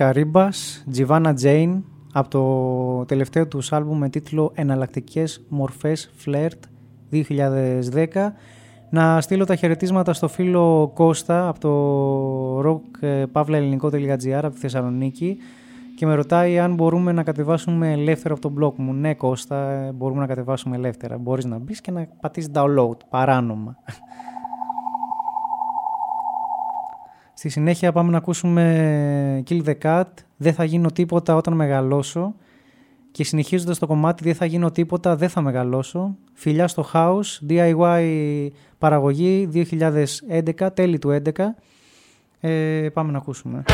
Καρύμπας, Τζιβάνα Τζέιν, από το τελευταίο τους άλμπουμ με τίτλο «Εναλλακτικές μορφές φλερτ» 2010. Να στείλω τα χαιρετίσματα στο φίλο Κώστα από το rockpavlaeliniko.gr από τη Θεσσαλονίκη και με ρωτάει αν μπορούμε να κατεβάσουμε ελεύθερα από τον blog μου. Ναι Κώστα, μπορούμε να κατεβάσουμε ελεύθερα. Μπορείς να μπεις και να πατήσεις download, παράνομα. Στη συνέχεια πάμε να ακούσουμε Kill the Cat, Δεν θα γίνω τίποτα όταν μεγαλώσω και συνεχίζοντας το κομμάτι Δεν θα γίνω τίποτα, δεν θα μεγαλώσω. Φιλιά στο House, DIY παραγωγή 2011, τέλη του 2011. Ε, πάμε να ακούσουμε.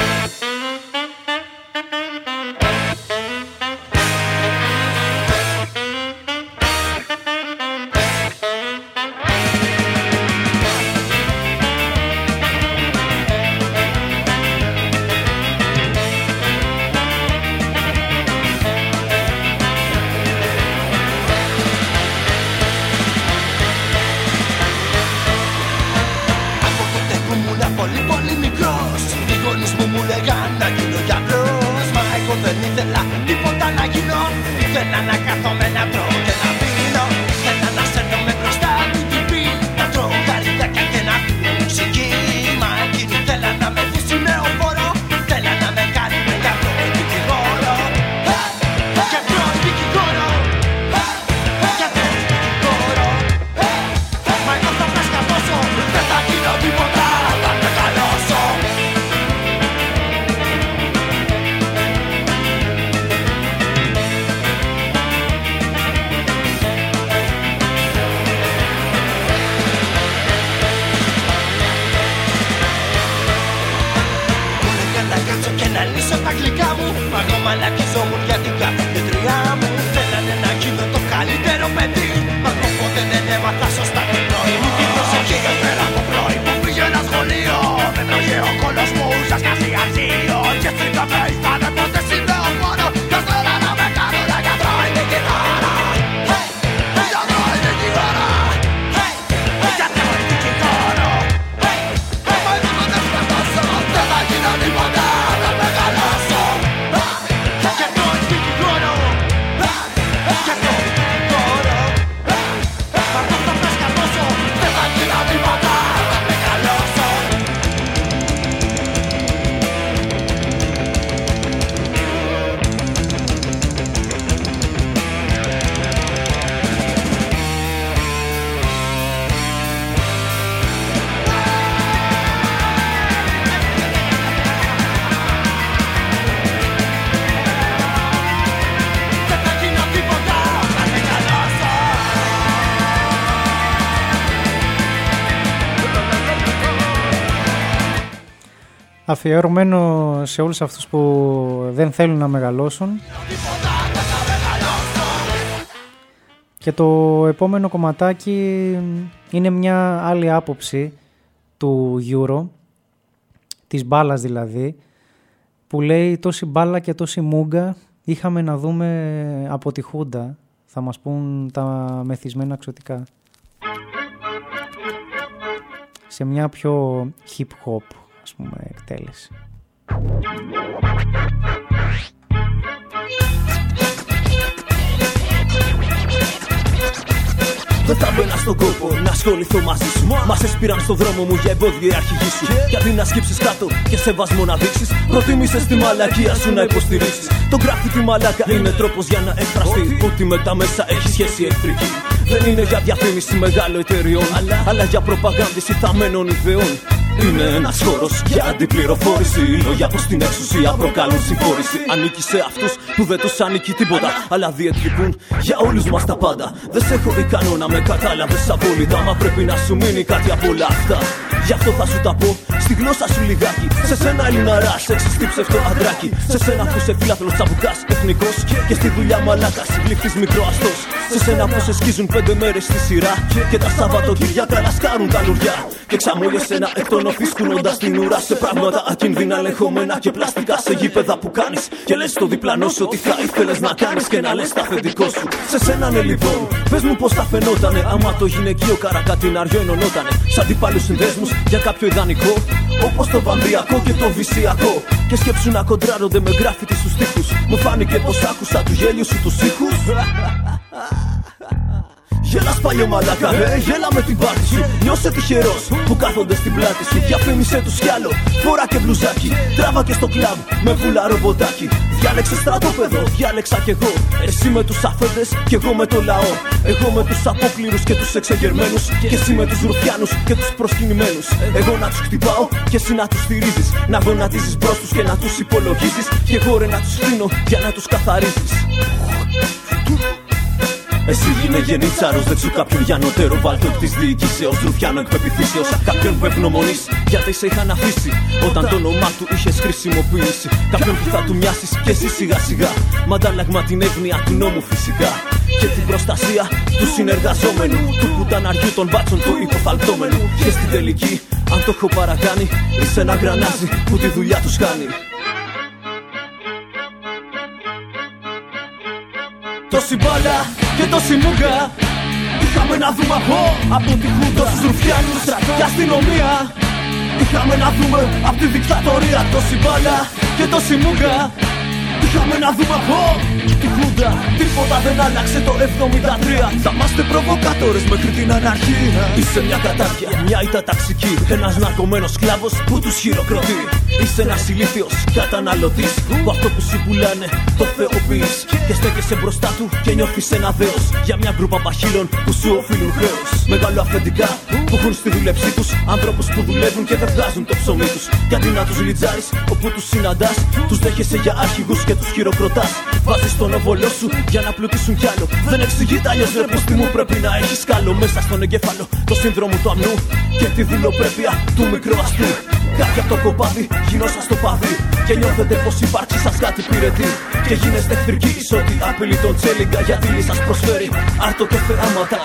Αφιερωμένο σε όλους αυτούς που δεν θέλουν να μεγαλώσουν. Και το επόμενο κομματάκι είναι μια άλλη άποψη του Euro, της μπάλας δηλαδή, που λέει τόση μπάλα και τόση μούγκα είχαμε να δούμε από τη Χούντα. Θα μας πούν τα μεθυσμένα ξωτικά. Σε μια πιο hip-hop, ας πούμε, εκτέλεση. Δεν θα μπαίνα στον κόπο να ασχοληθώ μαζί σου. Μα σε πήραν στον δρόμο μου για εμπόδιο οι αρχηγοί σου. Γιατί να σκύψεις κάτω και σεβασμό να δείξεις. Προτίμησε τη μαλακία σου να υποστηρίξεις. Το γράφει μαλάκα είναι τρόπος για να εκφραστεί. Ότι με τα μέσα έχει σχέση εχθρική. Δεν είναι για διαφήμιση μεγάλων εταιριών, αλλά για προπαγάνδηση θαμένων ιδεών. Είναι ένας χώρος για αντιπληροφόρηση. Λόγια προς την εξουσία προκαλούν συμφόρηση. Ανήκει σε αυτούς που δεν τους ανήκει τίποτα. Αλλά διεκδικούν για όλους μας τα πάντα. Δεν σε έχω ικανό να με κατάλαβες απόλυτα. Μα πρέπει να σου μείνει κάτι από όλα αυτά. Γι' αυτό θα σου τα πω στη γλώσσα σου λιγάκι. Σε σένα Ελληναρά, σεξιστή ψευτό αντράκι. Σε σένα που σε φιλάθλος τσαμπουκά εθνικός. Και στη δουλειά μαλάκας γλυφτή μικρό αστός. Σε σένα που σε σκίζουν πέντε μέρες στη σειρά. Και τα Σαββατοκυριακά λασκάρουν τα λουριά. Και ξαμόλιεσαι ένα εκ των οφίσκουνοντα την ουρά σε πράγματα ακίνδυνα ελεγχόμενα και πλαστικά σε γήπεδα που κάνεις. Και λες το διπλανό σου ότι θα ήθελες να κάνεις και να λες τα αφεντικό σου. Σε σένα ναι λοιπόν, πες μου πώς θα φαινότανε άμα το γυναικείο καρακατιναριό ενωνότανε. Σαν αντιπάλους συνδέσμους για κάποιο ιδανικό Όπως το βαμβιακό και το βυσιακό Και σκέψου να κοντράρονται με γκράφιτι στους τοίχους Μου φάνηκε πως άκουσα του γέλιου σου τους ήχους Γέλα παλιό μαλάκα, ε, γέλα με την πάρτι σου. Νιώσε τυχερός που κάθονται στην πλάτη σου. Διαφήμισε τους κι άλλο, φορά και μπλουζάκι. Τράβα και στο κλαμπ με βουλά ρομποτάκι. Διάλεξε στρατόπεδο, διάλεξα κι εγώ. Εσύ με τους αφέντες και εγώ με το λαό. Εγώ με τους απόκληρους και τους εξεγερμένους. Και εσύ με τους ρουφιάνους και τους προσκυνημένους. Εγώ να τους χτυπάω και εσύ να τους στηρίζεις. Να γονατίζεις μπρος τους και να τους υπολογίζεις. Και εγώ ρε να τους κλείνω για να τους καθαρίζεις εσύ γίνε γενίτσαρος δεξιού κάποιον για νοτέρο Βάλτο εκ της διοικήσεως ρουφιάνο εκπεπιθήσεως Κάποιον που ευγνωμονείς γιατί σε είχαν αφήσει Όταν το όνομά του είχες χρησιμοποιήσει Κάποιον που θα του μοιάσεις και εσύ σιγά σιγά Μ' αντάλλαγμα την έγνοια του νόμου φυσικά και την προστασία του συνεργαζόμενου Του πουταναριού των μπάτσων του υποφαλτόμενου. Και στην τελική, αν το έχω παρακάνει Είσαι ένα γρανάζι που τη δουλειά τους κάνει Τόση μπάλα και τόση μούγκα Είχαμε να δούμε από, από τη χούντα Τόσους ρουφιάνους και αστυνομία. Είχαμε να δούμε από τη δικτατορία Τόση μπάλα και τόση μούγκα Είχαμε να δούμε από τη Χούντα. Τίποτα δεν άλλαξε το 73 Θα είμαστε προβοκάτορες μέχρι την αναρχία. Είσαι μια κατάρκεια, μια ήττα ταξική. Ένας ναρκωμένος σκλάβος που τους χειροκροτεί. Είσαι ένας ηλίθιος καταναλωτής Που αυτό που σου πουλάνε το θεοποιείς. Και στέκεσαι μπροστά του και νιώθεις ένα δέος. Για μια γκρούπα παχύλων που σου οφείλουν χρέος. Μεγάλο αφεντικά που έχουν στη δούλεψή τους. Άνθρωπους που δουλεύουν και δεν βγάζουν το ψωμί τους. Και αντί να τους λιτζάρεις όπου τους συναντάς Τους δέχεσαι για αρχηγούς και τους χειροκροτά. Βάζεις τον οβολό σου για να πλουτίσουν κι άλλο. Δεν εξηγείται αλλιώ ρε πως τι μου πρέπει να έχεις κάλο μέσα στον εγκέφαλο. Το σύνδρομο του αμνού και τη δηλοπρέπεια του μικροαστού. Κάποια από το κοπάδι γινόσα στο παδί Και νιώθετε πως υπάρχει σας κάτι πυρετή Και γίνεστε εχθρικοί σε ό,τι απειλεί τον τσέλιγκα Γιατί σας προσφέρει. Άρτο και θεάματα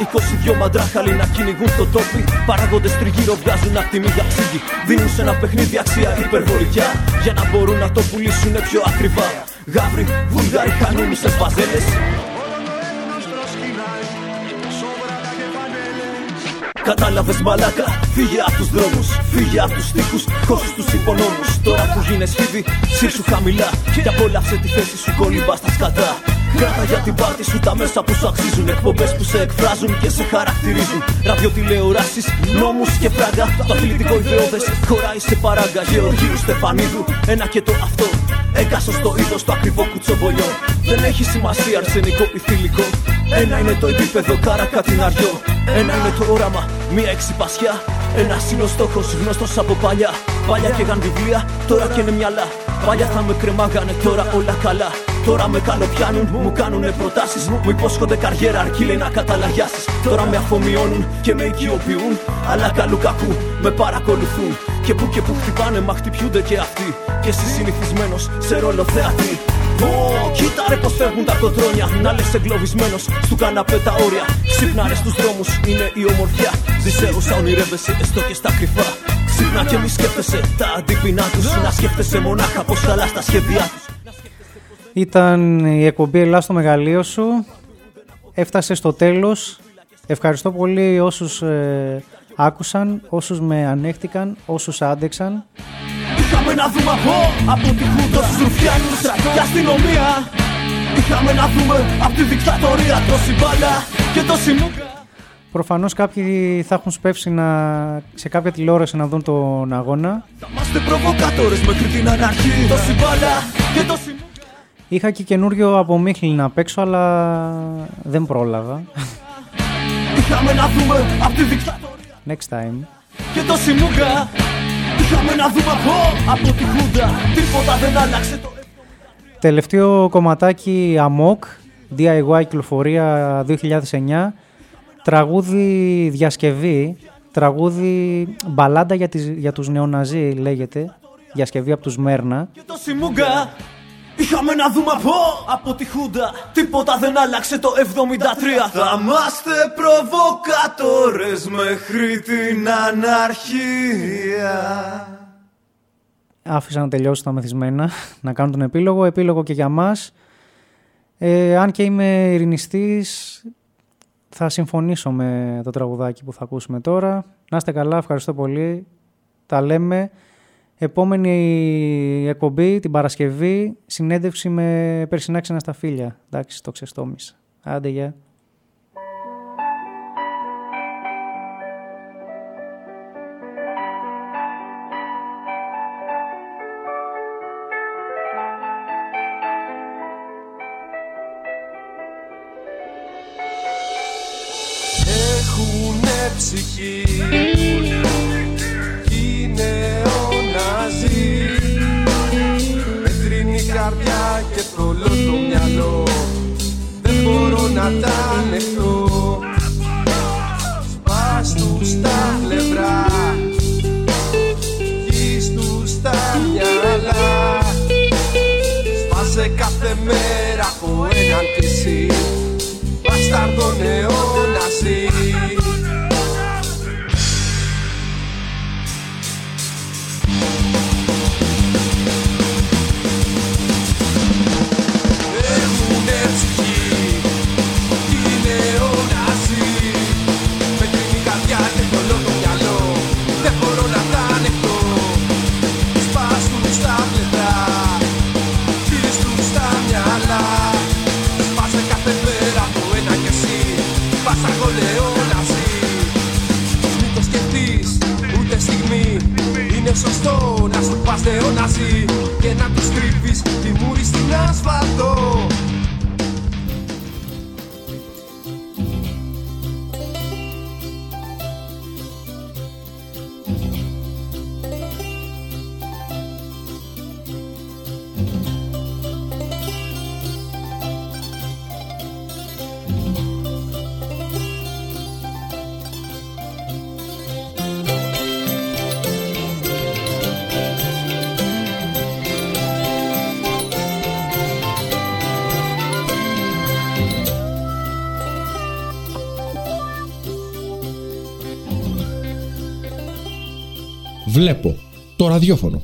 22 μαντράχαλοι να κυνηγούν το τόπι. Παράγοντες τριγύρω βγάζουν ακτιμή για ξύγι Δίνουν σε ένα παιχνίδι αξία υπερβολικιά Για να μπορούν να το πουλήσουν πιο ακριβά. Γάβρι, βουλγάρι, χανούμι σε βαζέλες Κατάλαβες μαλάκα, φύγε από τους δρόμους. Φύγε από τους τείχου, χώσου τους υπονόμους. Τώρα που γίνες χίδι, σύρσου χαμηλά. Και απόλαυσε τη θέση σου κολυμπά στα σκατά. Κράτα για την πάρτι σου τα μέσα που σου αξίζουν. Εκπομπές που σε εκφράζουν και σε χαρακτηρίζουν. Ραδιοτηλεοράσει, νόμους και πράγκα. Το αθλητικό ιδεώδε χωράει σε παράγκα. Γεωργίου Στεφανίδου, ένα και το αυτό. Έκασο στο είδος το ακριβό κουτσομπολιό. Δεν έχει σημασία αρσενικό ή θηλυκό. Ένα είναι το επίπεδο κάρα κατηναριό. Ένα είναι το όραμα, μία εξυπασιά. Ένα είναι ο στόχος γνωστός από παλιά. Παλιά και γαν βιβλία, τώρα και είναι μυαλά. Παλιά θα με κρεμάγανε, τώρα όλα καλά. Τώρα με καλοπιάνουν, μου κάνουνε προτάσεις. Μου υπόσχονται καριέρα αρκεί λέει να καταλαγιάσεις. Τώρα με αφομοιώνουν και με οικειοποιούν. Αλλά καλού κακού με παρακολουθούν. Και που και που χτυπάνε, μα χτυπιούνται και αυτοί. Και εσύ συνηθισμένος σε ρόλο θεατή. Ω, κοίτα ρε πως φεύγουν τα κοτρόνια Να λες εγκλωβισμένος στου καναπέ τα όρια Ξύπνα ρε στους δρόμους, είναι η ομορφιά Ζήσε όσα ονειρεύεσαι, έστω και στα κρυφά Ξύπνα και μη σκέφτεσαι τα αντίπεινά τους Να σκέφτεσαι μονάχα πως καλά στα σχέδιά τους Ήταν η εκπομπή Ελλάς στο μεγαλείο σου Έφτασε στο τέλος. Ευχαριστώ πολύ όσους ε, άκουσαν, όσους με ανέχτηκαν, όσους άντεξαν. Είχαμε να δούμε από, από τη Χούντα στους Ρουφιάνους και αστυνομία. Είχαμε να δούμε από τη δικτατορία τόση μπάλα και τόση μούγκα Προφανώς κάποιοι θα έχουν σπεύσει να, σε κάποια τηλεόραση να δουν τον αγώνα. Θα είμαστε προβοκάτορες μέχρι την αναρχή. Τόση μπάλα και τόση μούγκα Είχα και καινούριο από Μίχλη να παίξω, αλλά δεν πρόλαβα. Είχαμε να δούμε από τη δικτατορία. Next time. και τόση μούγκα Είχαμε να δούμε από, από τη Χούντα. Τίποτα δεν άλλαξε το Τελευταίο κομματάκι Amok, DIY κυκλοφορία 2009, τραγούδι διασκευή, τραγούδι μπαλάντα για, τις, για τους νεοναζί λέγεται, διασκευή από τους Μέρνα. και τόση μούγκα Είχαμε να δούμε από, από τη Χούντα Τίποτα δεν άλλαξε το 73 Θα είμαστε προβοκάτορες μέχρι την αναρχία Άφησα να τελειώσω τα μεθυσμένα, να κάνω τον επίλογο, επίλογο και για μας. Ε, αν και είμαι ειρηνιστής, θα συμφωνήσω με το τραγουδάκι που θα ακούσουμε τώρα. Να είστε καλά, ευχαριστώ πολύ. Τα λέμε επόμενη εκπομπή την Παρασκευή, συνέντευξη με περσινά ξένα στα φίλια. Εντάξει, το ξεστόμισα. Άντε, γεια. Να τα ανεχτώ Σπάς τους τα πλευρά. Γης τους τα μυαλά Σπάσε κάθε μέρα από έναν κλεισί Μπαστάρδο νεόναζι Έχουνε σωστό να σου πας νεοναζί Και να τους κρύβεις τη μούρη στην ασφαλτό Βλέπω το ραδιόφωνο.